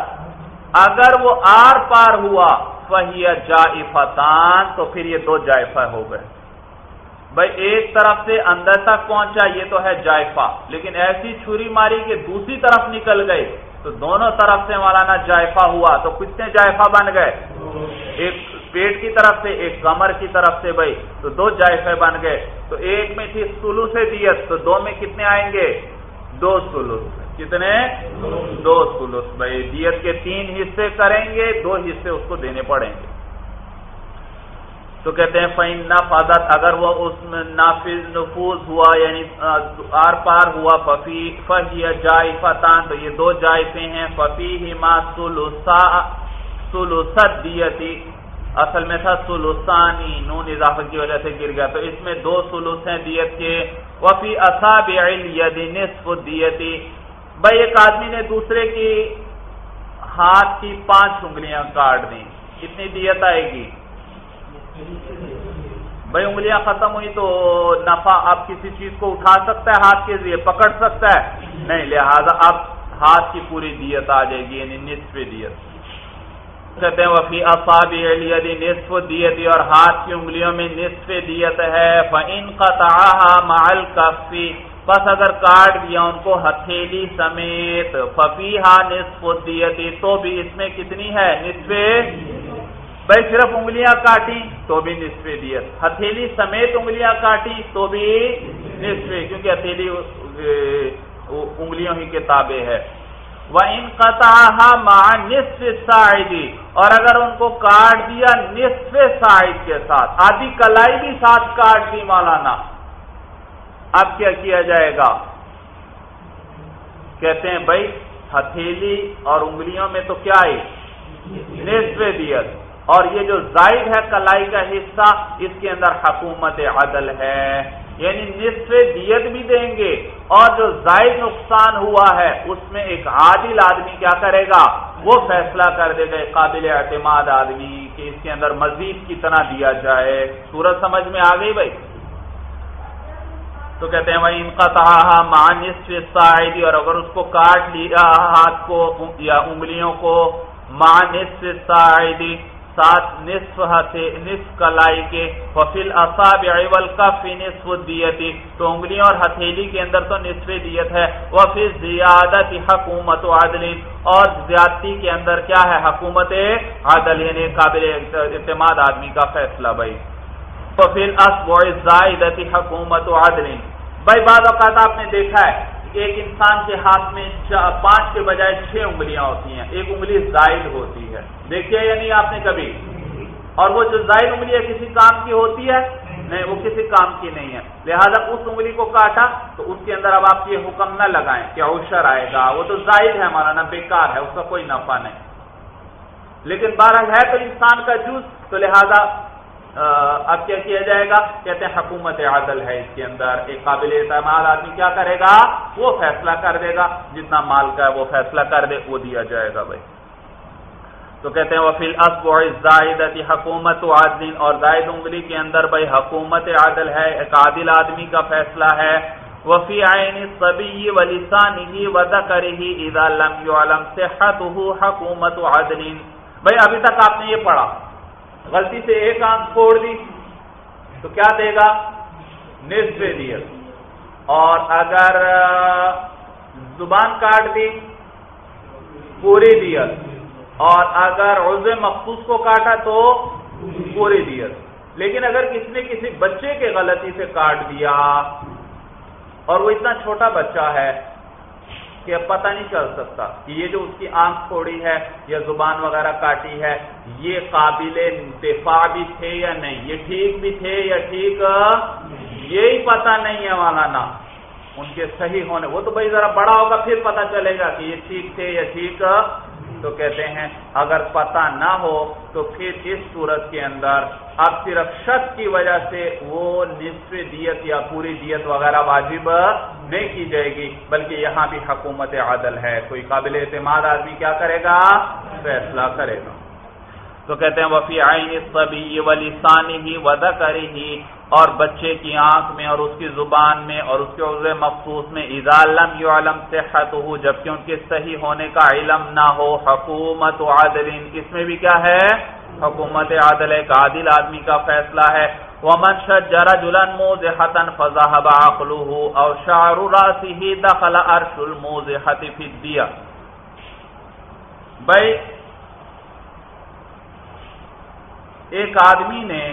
اگر وہ آر پار ہوا فہی جائفتان، تو پھر یہ دو جائفہ ہو گئے۔ بھائی، ایک طرف سے اندر تک پہنچا، یہ تو ہے جائفہ، لیکن ایسی چھری ماری کہ دوسری طرف نکل گئی، تو دونوں طرف سے مولانا جائفہ ہوا، تو کتنے جائفہ بن گئے؟ ایک پیٹ کی طرف سے، ایک کمر کی طرف سے بھائی، تو دو جائفے بن گئے۔ تو ایک میں تھی سلو سے دیت، تو دو میں کتنے آئیں گے؟ دو سلوس کتنے؟ دو سلوس بھائی، دیت کے تین حصے کریں گے، دو حصے اس کو دینے پڑیں گے۔ تو کہتے ہیں فین نفادت اگر وہ اس میں نافذ نفوذ ہوا یعنی آر پار ہوا ففی فہی جائی فتان تو یہ دو جائفے ہیں۔ ففی ہی ما سلوسد دیتی اصل میں تھا سلوسانی، نون اضافت کی وجہ سے گر گیا۔ تو اس میں دو سلوس ہیں دیت کے۔ وفی اصاب نصف دیتی۔ بھائی ایک آدمی نے دوسرے کی ہاتھ کی پانچ انگلیاں کاٹ دی کتنی دیت آئے گی؟ بھائی انگلیاں ختم ہوئی تو نفع آپ کسی چیز کو اٹھا سکتا ہے ہاتھ کے ذریعے، پکڑ سکتا ہے؟ نہیں، لہذا اب ہاتھ کی پوری دیت آ جائے گی یعنی نصف دیت۔ کہتے ہیں۔ وفی افاب نصف دیتی اور ہاتھ کی انگلیوں میں نصف دیت ہے۔ فن قطع مال کافی بس اگر کاٹ دیا ان کو ہتھیلی سمیت۔ ففی نصف دیتی تو بھی اس میں کتنی ہے؟ نصف۔ بھائی صرف انگلیاں کاٹی تو بھی نصف دیت۔ ہتھیلی سمیت انگلیاں کاٹی تو بھی نصف، کیونکہ ہتھیلی انگلیوں ہی کے تابع ہے۔ وہ ان قطع نصف سائدی اور اگر ان کو کاٹ دیا نصف سائد کے ساتھ، آدھی کلائی بھی ساتھ کاٹ دی مولانا، اب کیا کیا جائے گا؟ کہتے ہیں بھائی، ہتھیلی اور انگلیوں میں تو کیا ہے؟ نصف دیت۔ اور یہ جو زائد ہے کلائی کا حصہ، اس کے اندر حکومت عدل ہے۔ یعنی نصف دیت بھی دیں گے اور جو زائد نقصان ہوا ہے، اس میں ایک عادل آدمی کیا کرے گا؟ وہ فیصلہ کر دے گا قابل اعتماد آدمی کہ اس کے اندر مزید کتنا دیا جائے۔ سورج سمجھ میں آ گئی بھائی؟ تو کہتے ہیں وہ ان کا اور اگر اس کو کاٹ لیا، ہاتھ کو یا انگلیوں کو مانس سائدی سات نصف ہتھے نصف کلائی کے وفیل اصاب والکف نصف دیتی تو انگلیوں اور ہتھیلی کے اندر تو نصف دیت ہے. وفی زیادت حکومت عدل. اور زیادتی کے اندر کیا ہے؟ حکومت عدل یعنی قابل اعتماد آدمی کا فیصلہ بھائی. وفیل اسبع زائدت حکومت عدل. بھائی، بعض اوقات آپ نے دیکھا ہے ایک انسان کے ہاتھ میں پانچ کے بجائے چھ انگلیاں ہوتی ہیں۔ ایک انگلی زائد ہوتی ہے۔ دیکھیے یا نہیں آپ نے کبھی؟ اور وہ جو زائد انگلی ہے، کسی کام کی ہوتی ہے؟ نہیں، وہ کسی کام کی نہیں ہے۔ لہذا اس انگلی کو کاٹا تو اس کے اندر اب آپ یہ حکم نہ لگائیں کہ اوشر آئے گا۔ وہ تو زائد ہے ہمارا، نہ بیکار ہے، اس کا کوئی نفع نہیں۔ لیکن بارہ ہے تو انسان کا جوس تو لہذا اب کیا کیا جائے گا؟ کہتے ہیں حکومت عادل ہے اس کے اندر، ایک قابل اعتماد آدمی کیا کرے گا؟ وہ فیصلہ کر دے گا، جتنا مال کا ہے وہ فیصلہ کر دے، وہ دیا جائے گا بھائی۔ تو کہتے ہیں وہ فی حکومت عادل اور زائد انگلی کے اندر بھائی حکومت عادل ہے، ایک عادل آدمی کا فیصلہ ہے۔ وفی آئین سبی و لسانی ودا کرے اذا لم يعلم صحته حکومت عادل بھائی، ابھی تک آپ نے یہ پڑھا۔ غلطی سے ایک آنکھ پھوڑ دی تو کیا دے گا؟ نصف دیت اور اگر زبان کاٹ دی، پوری دیت اور اگر عضو مخصوص کو کاٹا تو پوری دیت لیکن اگر کسی نے کسی بچے کے غلطی سے کاٹ دیا، اور وہ اتنا چھوٹا بچہ ہے کہ پتہ نہیں چل سکتا کہ یہ جو اس کی آنکھ پھوڑی ہے، یا زبان وغیرہ کاٹی ہے، یہ قابل دفاع بھی تھے یا نہیں؟ یہ ٹھیک بھی تھے یا ٹھیک؟ یہی پتہ نہیں ہے مولانا۔ ان کے صحیح ہونے، وہ تو بھائی ذرا بڑا ہوگا، پھر پتہ چلے گا کہ یہ ٹھیک تھے یا ٹھیک۔ تو کہتے ہیں، اگر پتہ نہ ہو تو پھر اس صورت کے اندر اب صرف شک کی وجہ سے وہ نصف دیت یا پوری دیت وغیرہ واجب نہیں کی جائے گی، بلکہ یہاں بھی حکومت عادل ہے۔ کوئی قابل اعتماد آدمی کیا کرے گا؟ فیصلہ کرے گا۔ تو کہتے ہیں وفی آئین سبھی ولیسانی ہی ودا کری ہی اور بچے کی آنکھ میں اور اس کی زبان میں اور اس کے عضو مخصوص میں علم یو علم سے ہو جبکہ ان کے صحیح ہونے کا علم نہ ہو، حکومت عادل اس میں بھی کیا ہے؟ حکومت عادل ایک عادل آدمی کا فیصلہ ہے۔ ومن شجر جلن موزحتا فضاحب عقلوه او شعر راسه دخل عرش الموزحت فی الدیا بھئی ایک آدمی نے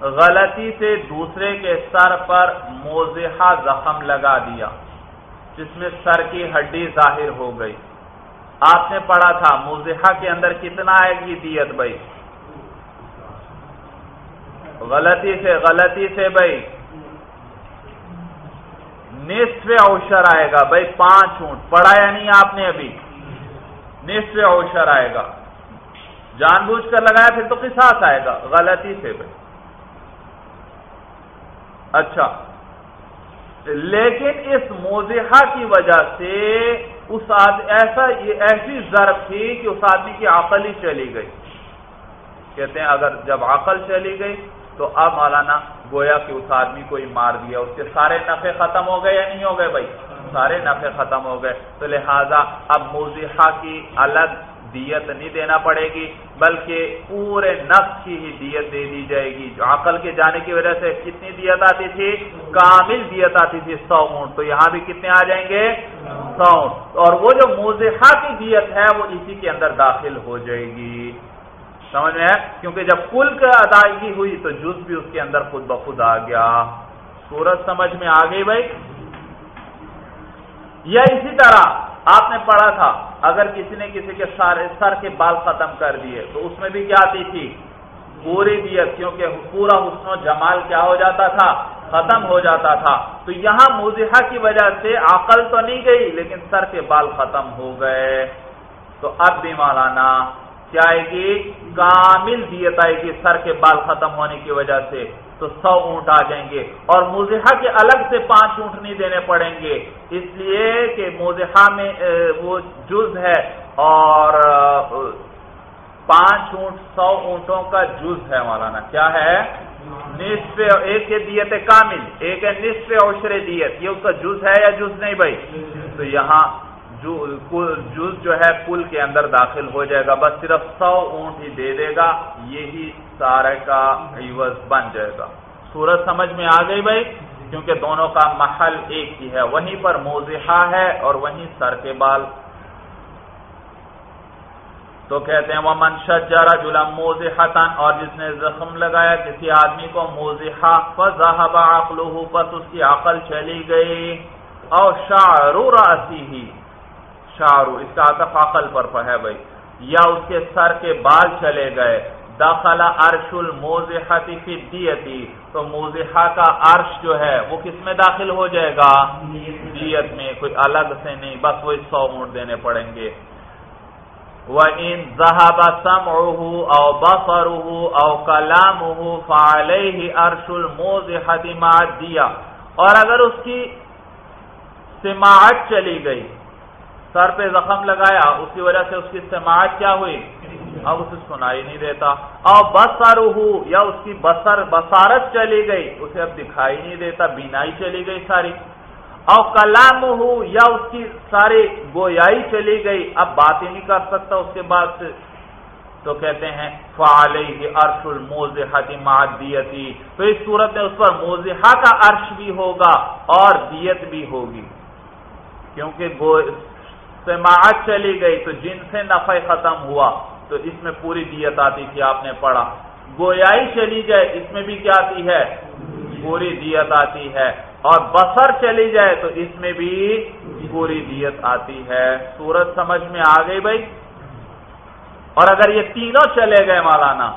غلطی سے دوسرے کے سر پر موزحہ زخم لگا دیا، جس میں سر کی ہڈی ظاہر ہو گئی۔ آپ نے پڑھا تھا موزحہ کے اندر کتنا آئے گی دیت بھائی؟ غلطی سے غلطی سے بھائی۔ نصف اوشر آئے گا بھائی، پانچ اونٹ۔ پڑھا یا نہیں آپ نے ابھی؟ نصف اوشر آئے گا۔ جان بوجھ کر لگایا، پھر تو قصاص آئے گا۔ غلطی سے بھائی۔ اچھا۔ لیکن اس موزحہ کی وجہ سے اس ایسا ایسی ضرب تھی کہ اس آدمی کی عقل ہی چلی گئی۔ کہتے ہیں اگر جب عقل چلی گئی تو اب مولانا گویا کہ اس آدمی کو ہی مار دیا، اس کے سارے نفے ختم ہو گئے یا نہیں ہو گئے بھائی؟ سارے نفے ختم ہو گئے۔ تو لہذا اب موزحہ کی الگ دیت نہیں دینا پڑے گی، بلکہ پورے نفس کی ہی دیت دے دی جائے گی۔ جو عقل کے جانے کی وجہ سے کتنی دیت آتی تھی؟ کامل دیت آتی تھی، سو اونٹ۔ تو یہاں بھی کتنے آ جائیں گے؟ سو اونٹ۔ اور وہ جو موزحہ کی دیت ہے، وہ اسی کے اندر داخل ہو جائے گی۔ سمجھ میں کیونکہ جب کل کا ادائیگی ہوئی، تو جز بھی اس کے اندر خود بخود آ گیا۔ سورج سمجھ میں آ گئی بھائی؟ یا اسی طرح آپ نے پڑھا تھا، اگر کسی نے کسی کے سارے سر کے بال ختم کر دیے، تو اس میں بھی کیا آتی تھی؟ پوری دیت کیونکہ پورا حسن و جمال کیا ہو جاتا تھا؟ ختم ہو جاتا تھا۔ تو یہاں مزحا کی وجہ سے عقل تو نہیں گئی، لیکن سر کے بال ختم ہو گئے۔ تو اب بھی مولانا، کیا آئے گی؟ کامل دیت آئے گی سر کے بال ختم ہونے کی وجہ سے۔ تو سو اونٹ آ جائیں گے اور موزحا کے الگ سے پانچ اونٹ نہیں دینے پڑیں گے۔ اس لیے کہ موزحا میں وہ جز ہے اور پانچ اونٹ سو اونٹوں کا جز ہے مولانا۔ کیا ہے؟ نصف ایک ہے دیت کامل، ایک ہے نصف عشر دیت۔ یہ اس کا جز ہے یا جز نہیں بھائی؟ تو یہاں جز جو ہے کل کے اندر داخل ہو جائے گا، بس صرف سو اونٹ ہی دے دے گا، یہی سارے کا عوض بن جائے گا۔ سورج سمجھ میں آ گئی بھائی؟ کیونکہ دونوں کا محل ایک ہی ہے۔ وہیں پر موزحا ہے اور وہیں سر کے بال۔ تو کہتے ہیں وہ منشت جرا جلم موز اور جس نے زخم لگایا کسی آدمی کو موزحا عقلہ پس اس کی عقل چلی گئی۔ اور شارو راسی ہی شارو، اس کا عطف عقل پر ہے بھائی۔ یا اس کے سر کے بال چلے گئے۔ داخلہ ارش الموزحتی فی دیتی تو موزحا کا عرش جو ہے، وہ کس میں داخل ہو جائے گا؟ دیت میں۔ کوئی الگ سے نہیں، بس وہی سو اونٹ دینے پڑیں گے۔ وَإِن ذَهَبَ سَمْعُهُ أَوْ بَصَرُهُ أَوْ كَلَامُهُ فَعَلَيْهِ أَرْشُ الْمُوزِحَةِ مَعَ الدِّيَا اور اگر اس کی سماعت چلی گئی سر پہ زخم لگایا، اس کی وجہ سے اس کی سماعت کیا ہوئی؟ اب اسے سنائی نہیں دیتا۔ او بسر یا اس کی بسر بسارت چلی گئی، اسے اب دکھائی نہیں دیتا، بینائی چلی گئی ساری۔ او کلام ہو یا اس کی ساری گویائی چلی گئی۔ اب بات ہی نہیں کر سکتا اس کے بعد سے۔ تو کہتے ہیں، فعلیہ عرش الموزحہ دیتی تو اس صورت میں اس پر موزحہ کا عرش بھی ہوگا اور دیت بھی ہوگی۔ کیونکہ سماعت چلی گئی تو جن سے نفع ختم ہوا تو اس میں پوری دیت آتی تھی آپ نے پڑھا۔ گویائی چلی جائے اس میں بھی کیا آتی ہے؟ پوری دیت آتی ہے۔ اور بسر چلی جائے تو اس میں بھی پوری دیت آتی ہے۔ سورج سمجھ میں آ گئی بھائی؟ اور اگر یہ تینوں چلے گئے مولانا،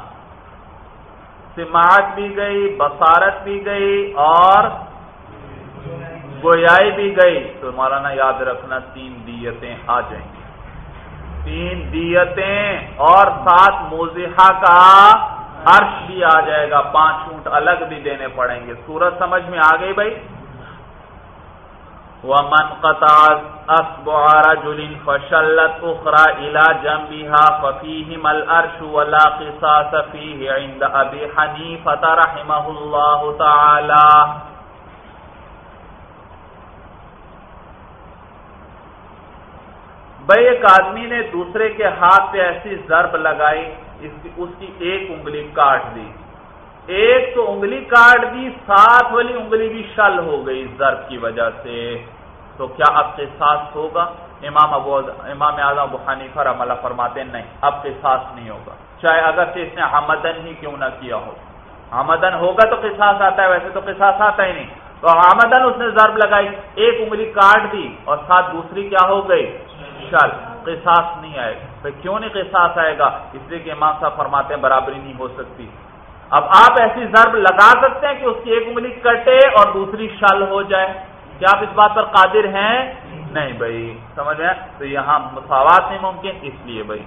سماعت بھی گئی بسارت بھی گئی اور گویائی بھی گئی تو مولانا یاد رکھنا تین دیتیں آ جائیں گی۔ تین دیتیں اور سات موزحا کا عرش بھی آ جائے گا، پانچ اونٹ الگ بھی دینے پڑیں گے۔ سورج سمجھ میں آ گئی بھائی؟ ومن قطع اصبع رجل فشلت اخرى الى جنبها ففيهم الارش ولا قصاص فيه عند ابي حنيفه رحمه الله تعالى۔ بھائی، ایک آدمی نے دوسرے کے ہاتھ پہ ایسی ضرب لگائی، اس کی ایک انگلی کاٹ دی۔ ایک تو انگلی کاٹ دی، ساتھ والی انگلی بھی شل ہو گئی ضرب کی وجہ سے۔ تو کیا اب کے ساتھ ہوگا؟ امام ابو امام اعظم ابو حنیفہ رحم اللہ فرماتے نہیں، اب کے ساتھ نہیں ہوگا۔ چاہے اگر سے اس نے حمدن ہی کیوں نہ کیا ہو۔ حمدن ہوگا تو قصاص آتا ہے، ویسے تو قصاص آتا ہی نہیں۔ تو حمدن اس نے ضرب لگائی، ایک انگلی کاٹ دی اور ساتھ دوسری کیا ہو گئی؟ شل قصاص نہیں آئے گا۔ پھر کیوں نہیں قصاص آئے گا؟ اس لیے کہ امام صاحب فرماتے ہیں، برابری نہیں ہو سکتی۔ اب آپ ایسی ضرب لگا سکتے ہیں کہ اس کی ایک انگلی کٹے اور دوسری شل ہو جائے۔ کیا آپ اس بات پر قادر ہیں؟ نہیں بھائی، سمجھ رہے تو یہاں مساوات نہیں ممکن، اس لیے بھائی۔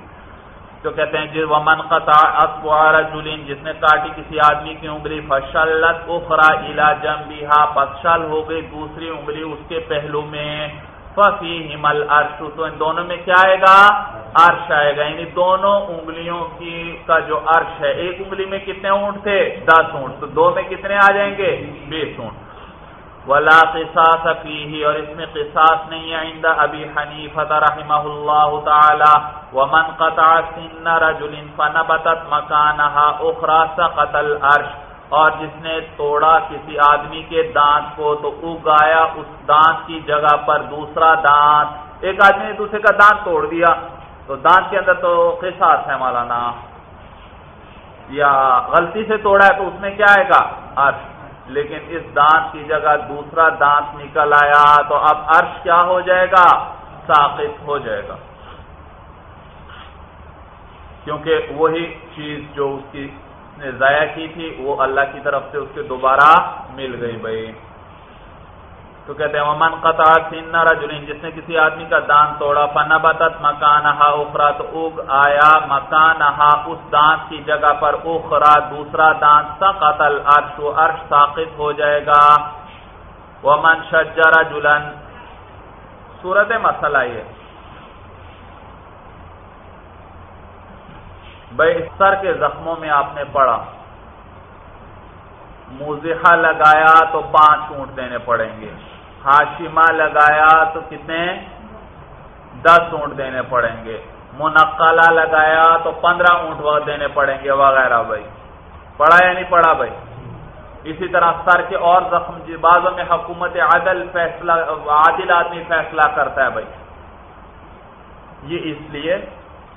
تو کہتے ہیں جی ومن قطع اسوار جلین جس نے کاٹی کسی آدمی کی انگلی، فشلت اخرا الا جم پشل ہو گئی دوسری انگلی اس کے پہلو میں۔ ففی ہمل ارش تو ان دونوں میں کیا آئے گا؟ عرش آئے گا یعنی دونوں انگلیوں کی کا جو عرش ہے، ایک انگلی میں کتنے اونٹ تھے؟ دس اونٹ، تو دو میں کتنے آ جائیں گے؟ بیس اونٹ۔ ولا قصاص فيه، اور اس میں قصاص نہیں ہے، عند ابي حنيفه رحمه الله تعالى ومن قطع سن رجل فنبتت مكانها اخرى سقط العرش۔ اور جس نے توڑا کسی آدمی کے دانت کو تو اگایا اس دانت کی جگہ پر دوسرا دانت۔ ایک آدمی نے دوسرے کا دانت توڑ دیا۔ تو دانت کے اندر تو قصاص ہے مولانا۔ یا غلطی سے توڑا ہے تو اس میں کیا آئے گا؟ عرش۔ لیکن اس دانت کی جگہ دوسرا دانت نکل آیا تو اب عرش کیا ہو جائے گا؟ ساقط ہو جائے گا۔ کیونکہ وہی چیز جو اس کی نے ضائع کی تھی، وہ اللہ کی طرف سے اس کے دوبارہ مل گئی بھائی۔ تو کہتے ہیں ممن قطع سن رجلین جس نے کسی آدمی کا دان توڑا، فنبتت مکانہا اخرا تو اگ آیا مکانہا اس دانت کی جگہ پر اخرا دوسرا دانت سقط الارش و عرش ساقط ہو جائے گا۔ ومن شجر جلن صورت مسئلہ یہ۔ بھائی سر کے زخموں میں آپ نے پڑھا موزہ لگایا تو پانچ اونٹ دینے پڑیں گے۔ ہاشمہ لگایا تو کتنے؟ دس اونٹ دینے پڑیں گے۔ منقلہ لگایا تو پندرہ اونٹ دینے پڑیں گے وغیرہ بھائی۔ پڑا یا نہیں پڑا بھائی؟ اسی طرح سر کے اور زخم جی بعضوں میں حکومت عدل فیصلہ، عادل آدمی فیصلہ کرتا ہے بھائی۔ یہ اس لیے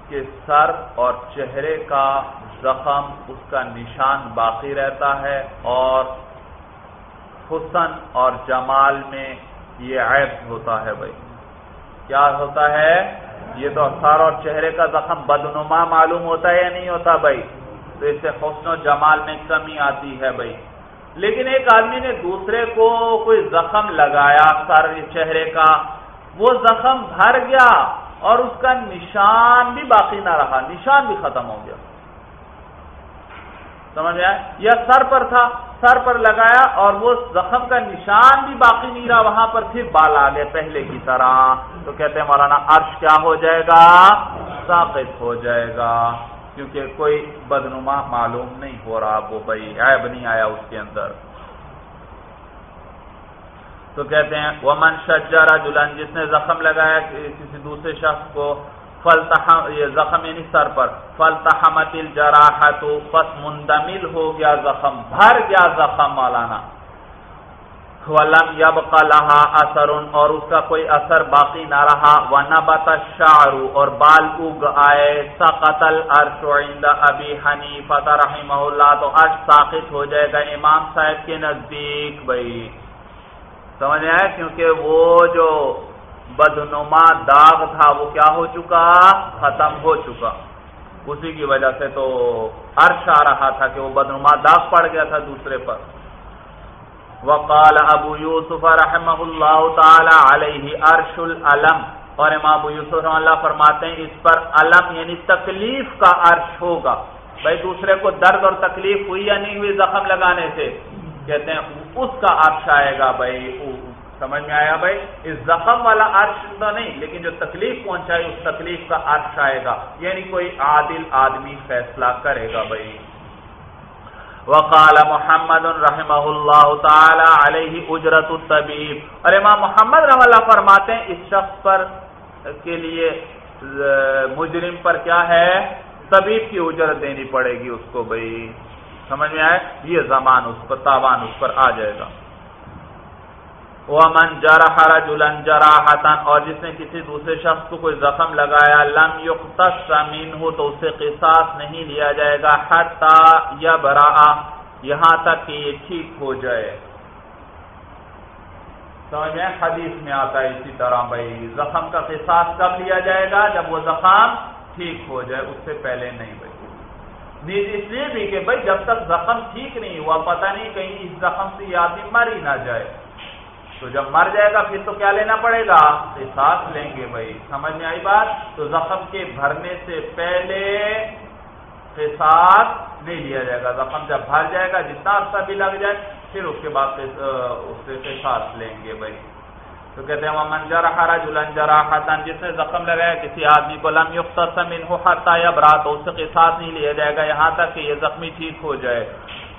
کہ سر اور چہرے کا زخم اس کا نشان باقی رہتا ہے اور حسن اور جمال میں یہ عیب ہوتا ہے بھائی۔ کیا ہوتا ہے؟ یہ تو سر اور چہرے کا زخم بدنما معلوم ہوتا ہے یا نہیں ہوتا بھائی؟ تو اس سے حسن و جمال میں کمی آتی ہے بھائی۔ لیکن ایک آدمی نے دوسرے کو کوئی زخم لگایا سر، چہرے کا، وہ زخم بھر گیا۔ اور اس کا نشان بھی باقی نہ رہا، نشان بھی ختم ہو گیا۔ سمجھ آئے یا سر پر تھا، سر پر لگایا اور وہ زخم کا نشان بھی باقی نہیں رہا، وہاں پر پھر بال آ گئے پہلے کی طرح۔ تو کہتے ہیں مولانا، عرش کیا ہو جائے گا؟ ثابت ہو جائے گا۔ کیونکہ کوئی بدنما معلوم نہیں ہو رہا، وہ بھائی عیب نہیں آیا اس کے اندر۔ تو کہتے ہیں وہ من شجرا جس نے زخم لگایا کسی دوسرے شخص کو فلتحم یہ زخم یعنی سر پر فلتحمت الجراحت پس مندمل ہو گیا زخم، بھر گیا زخم مولانا۔ ولم يبقى لها اثر، اور اس کا کوئی اثر باقی نہ رہا۔ ونبت الشعر، اور بال اگ آئے۔ سقط الارش عند ابي حنيفه رحمه الله تو عرش ساقط ہو جائے گا امام صاحب کے نزدیک، بھائی۔ سمجھ آئے کیونکہ وہ جو بدنما داغ تھا، وہ کیا ہو چکا؟ ختم ہو چکا۔ اسی کی وجہ سے تو عرش آ رہا تھا کہ وہ بدنما داغ پڑ گیا تھا دوسرے پر۔ وقال ابو یوسف رحمہ اللہ تعالی علیہ ارش العلم۔ اور امام ابو یوسف رحمہ اللہ فرماتے ہیں، اس پر علم یعنی تکلیف کا عرش ہوگا۔ بھائی دوسرے کو درد اور تکلیف ہوئی یا نہیں ہوئی زخم لگانے سے؟ کہتے ہیں، اس کا عرش آئے گا بھائی۔ سمجھ میں آیا بھائی؟ اس زخم والا عرش تو نہیں، لیکن جو تکلیف پہنچائی، اس تکلیف کا عرش آئے گا۔ یعنی کوئی عادل آدمی فیصلہ کرے گا بھائی۔ وقال محمد رحمہ اللہ تعالی علیہ اجرت الطبیب۔ اور امام محمد رحم اللہ فرماتے ہیں، اس شخص پر کے لیے مجرم پر کیا ہے؟ طبیب کی اجرت دینی پڑے گی اس کو بھائی۔ سمجھ میں آئے؟ یہ زمان اس پر، تاوان اس پر آ جائے گا۔ ومن جرح رجلا جراحتا اور جس نے کسی دوسرے شخص کو کوئی زخم لگایا، لم يقتص منه، تو اسے قصاص نہیں لیا جائے گا حتا یبرا یہاں تک کہ یہ ٹھیک ہو جائے۔ سمجھ میں حدیث میں آتا ہے اسی طرح بھائی، زخم کا قصاص کب لیا جائے گا؟ جب وہ زخم ٹھیک ہو جائے، اس سے پہلے نہیں بھائی۔ اس لیے بھی کہ بھائی جب تک زخم ٹھیک نہیں ہوا، پتہ نہیں کہیں اس زخم سے یہ آدمی مر ہی نہ جائے۔ تو جب مر جائے گا، پھر تو کیا لینا پڑے گا؟ احساس لیں گے بھائی۔ سمجھ میں آئی بات؟ تو زخم کے بھرنے سے پہلے احساس نہیں لیا جائے گا۔ زخم جب بھر جائے گا، جتنا عرصہ بھی لگ جائے، پھر اس کے بعد اس سے احساس لیں گے بھائی۔ تو کہتے ہیں وہ منجر ہرا جلن جرا خاتان جس نے زخم لگایا کسی آدمی کو، لم یختص منه حتى يبرا تو اس سے قصاص نہیں لیا جائے گا یہاں تک کہ یہ زخمی ٹھیک ہو جائے،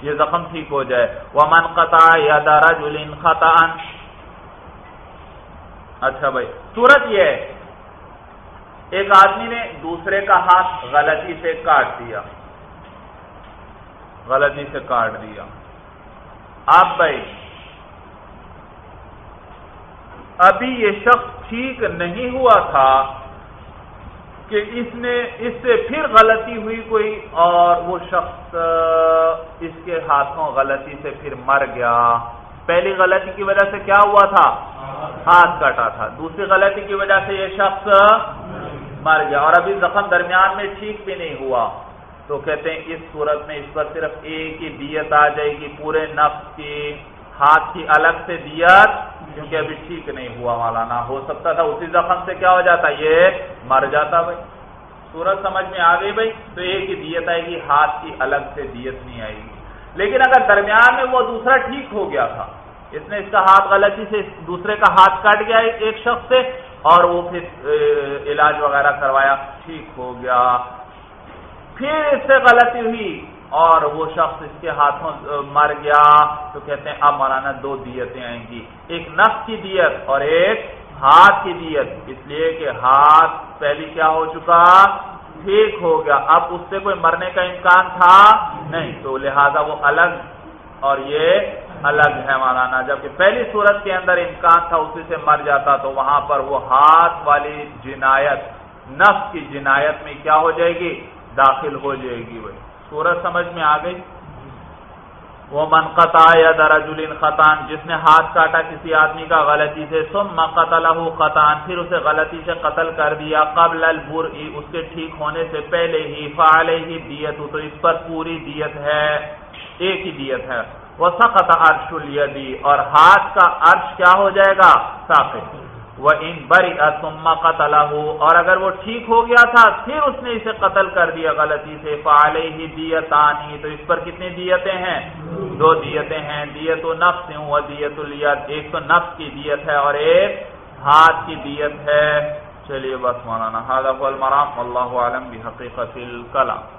یہ زخم ٹھیک ہو جائے۔ ومن قطع يد رجل خطا اچھا بھائی، صورت یہ ہے، ایک آدمی نے دوسرے کا ہاتھ غلطی سے کاٹ دیا۔ غلطی سے کاٹ دیا۔ آپ بھائی ابھی یہ شخص ٹھیک نہیں ہوا تھا کہ اس نے اس سے پھر غلطی ہوئی کوئی اور وہ شخص اس کے ہاتھوں غلطی سے پھر مر گیا۔ پہلی غلطی کی وجہ سے کیا ہوا تھا؟ ہاتھ کٹا تھا۔ دوسری غلطی کی وجہ سے یہ شخص مر گیا۔ اور ابھی زخم درمیان میں ٹھیک بھی نہیں ہوا۔ تو کہتے ہیں اس صورت میں اس پر صرف ایک ہی دیت آ جائے گی، پورے نفس کی ہاتھ کی الگ سے دیت کیونکہ ابھی ٹھیک نہیں ہوا والا نہ ہو سکتا تھا اسی زخم سے کیا ہو جاتا؟ یہ مر جاتا بھائی۔ صورت سمجھ میں آ گئی بھائی، تو ایک ہی دیت آئے گی، ہاتھ کی الگ سے دیت نہیں آئے گی۔ لیکن اگر درمیان میں وہ دوسرا ٹھیک ہو گیا تھا، اس نے اس کا ہاتھ غلطی سے دوسرے کا ہاتھ کاٹ گیا ایک شخص سے، اور وہ پھر علاج وغیرہ کروایا، ٹھیک ہو گیا۔ پھر اس سے غلطی ہوئی۔ اور وہ شخص اس کے ہاتھوں مر گیا۔ تو کہتے ہیں، اب مولانا دو دیتیں آئیں گی۔ ایک نفس کی دیت اور ایک ہاتھ کی دیت۔ اس لیے کہ ہاتھ پہلی کیا ہو چکا؟ ٹھیک ہو گیا۔ اب اس سے کوئی مرنے کا امکان تھا نہیں۔ تو لہذا وہ الگ اور یہ الگ ہے مولانا۔ جبکہ پہلی صورت کے اندر امکان تھا اسی سے مر جاتا، تو وہاں پر وہ ہاتھ والی جنایت، نفس کی جنایت میں کیا ہو جائے گی؟ داخل ہو جائے گی وہی سورج سمجھ میں آ گئی۔ وہ منقطع یا درجل خطان جس نے ہاتھ کاٹا کسی آدمی کا غلطی سے سم قتل خطان پھر اسے غلطی سے قتل کر دیا۔ قبل البر اس کے ٹھیک ہونے سے پہلے ہی۔ فعال ہی دیت تو اس پر پوری دیت ہے۔ ایک ہی دیت ہے۔ وہ سخت عرش الیدی اور ہاتھ کا عرش کیا ہو جائے گا؟ ساخت وہ ان بری اتما قتل اور اگر وہ ٹھیک ہو گیا تھا، پھر اس نے اسے قتل کر دیا غلطی سے۔ فعال ہی دیتانی تو اس پر کتنی دیتیں ہیں؟ دو دیتیں ہیں۔ دیت و نفس و دیت الیت ایک تو نفس کی دیت ہے اور ایک ہاتھ کی دیت ہے۔ چلیے بس مولانا حاضر المرام۔ اللہ عالم بھی حقیقت الکلام۔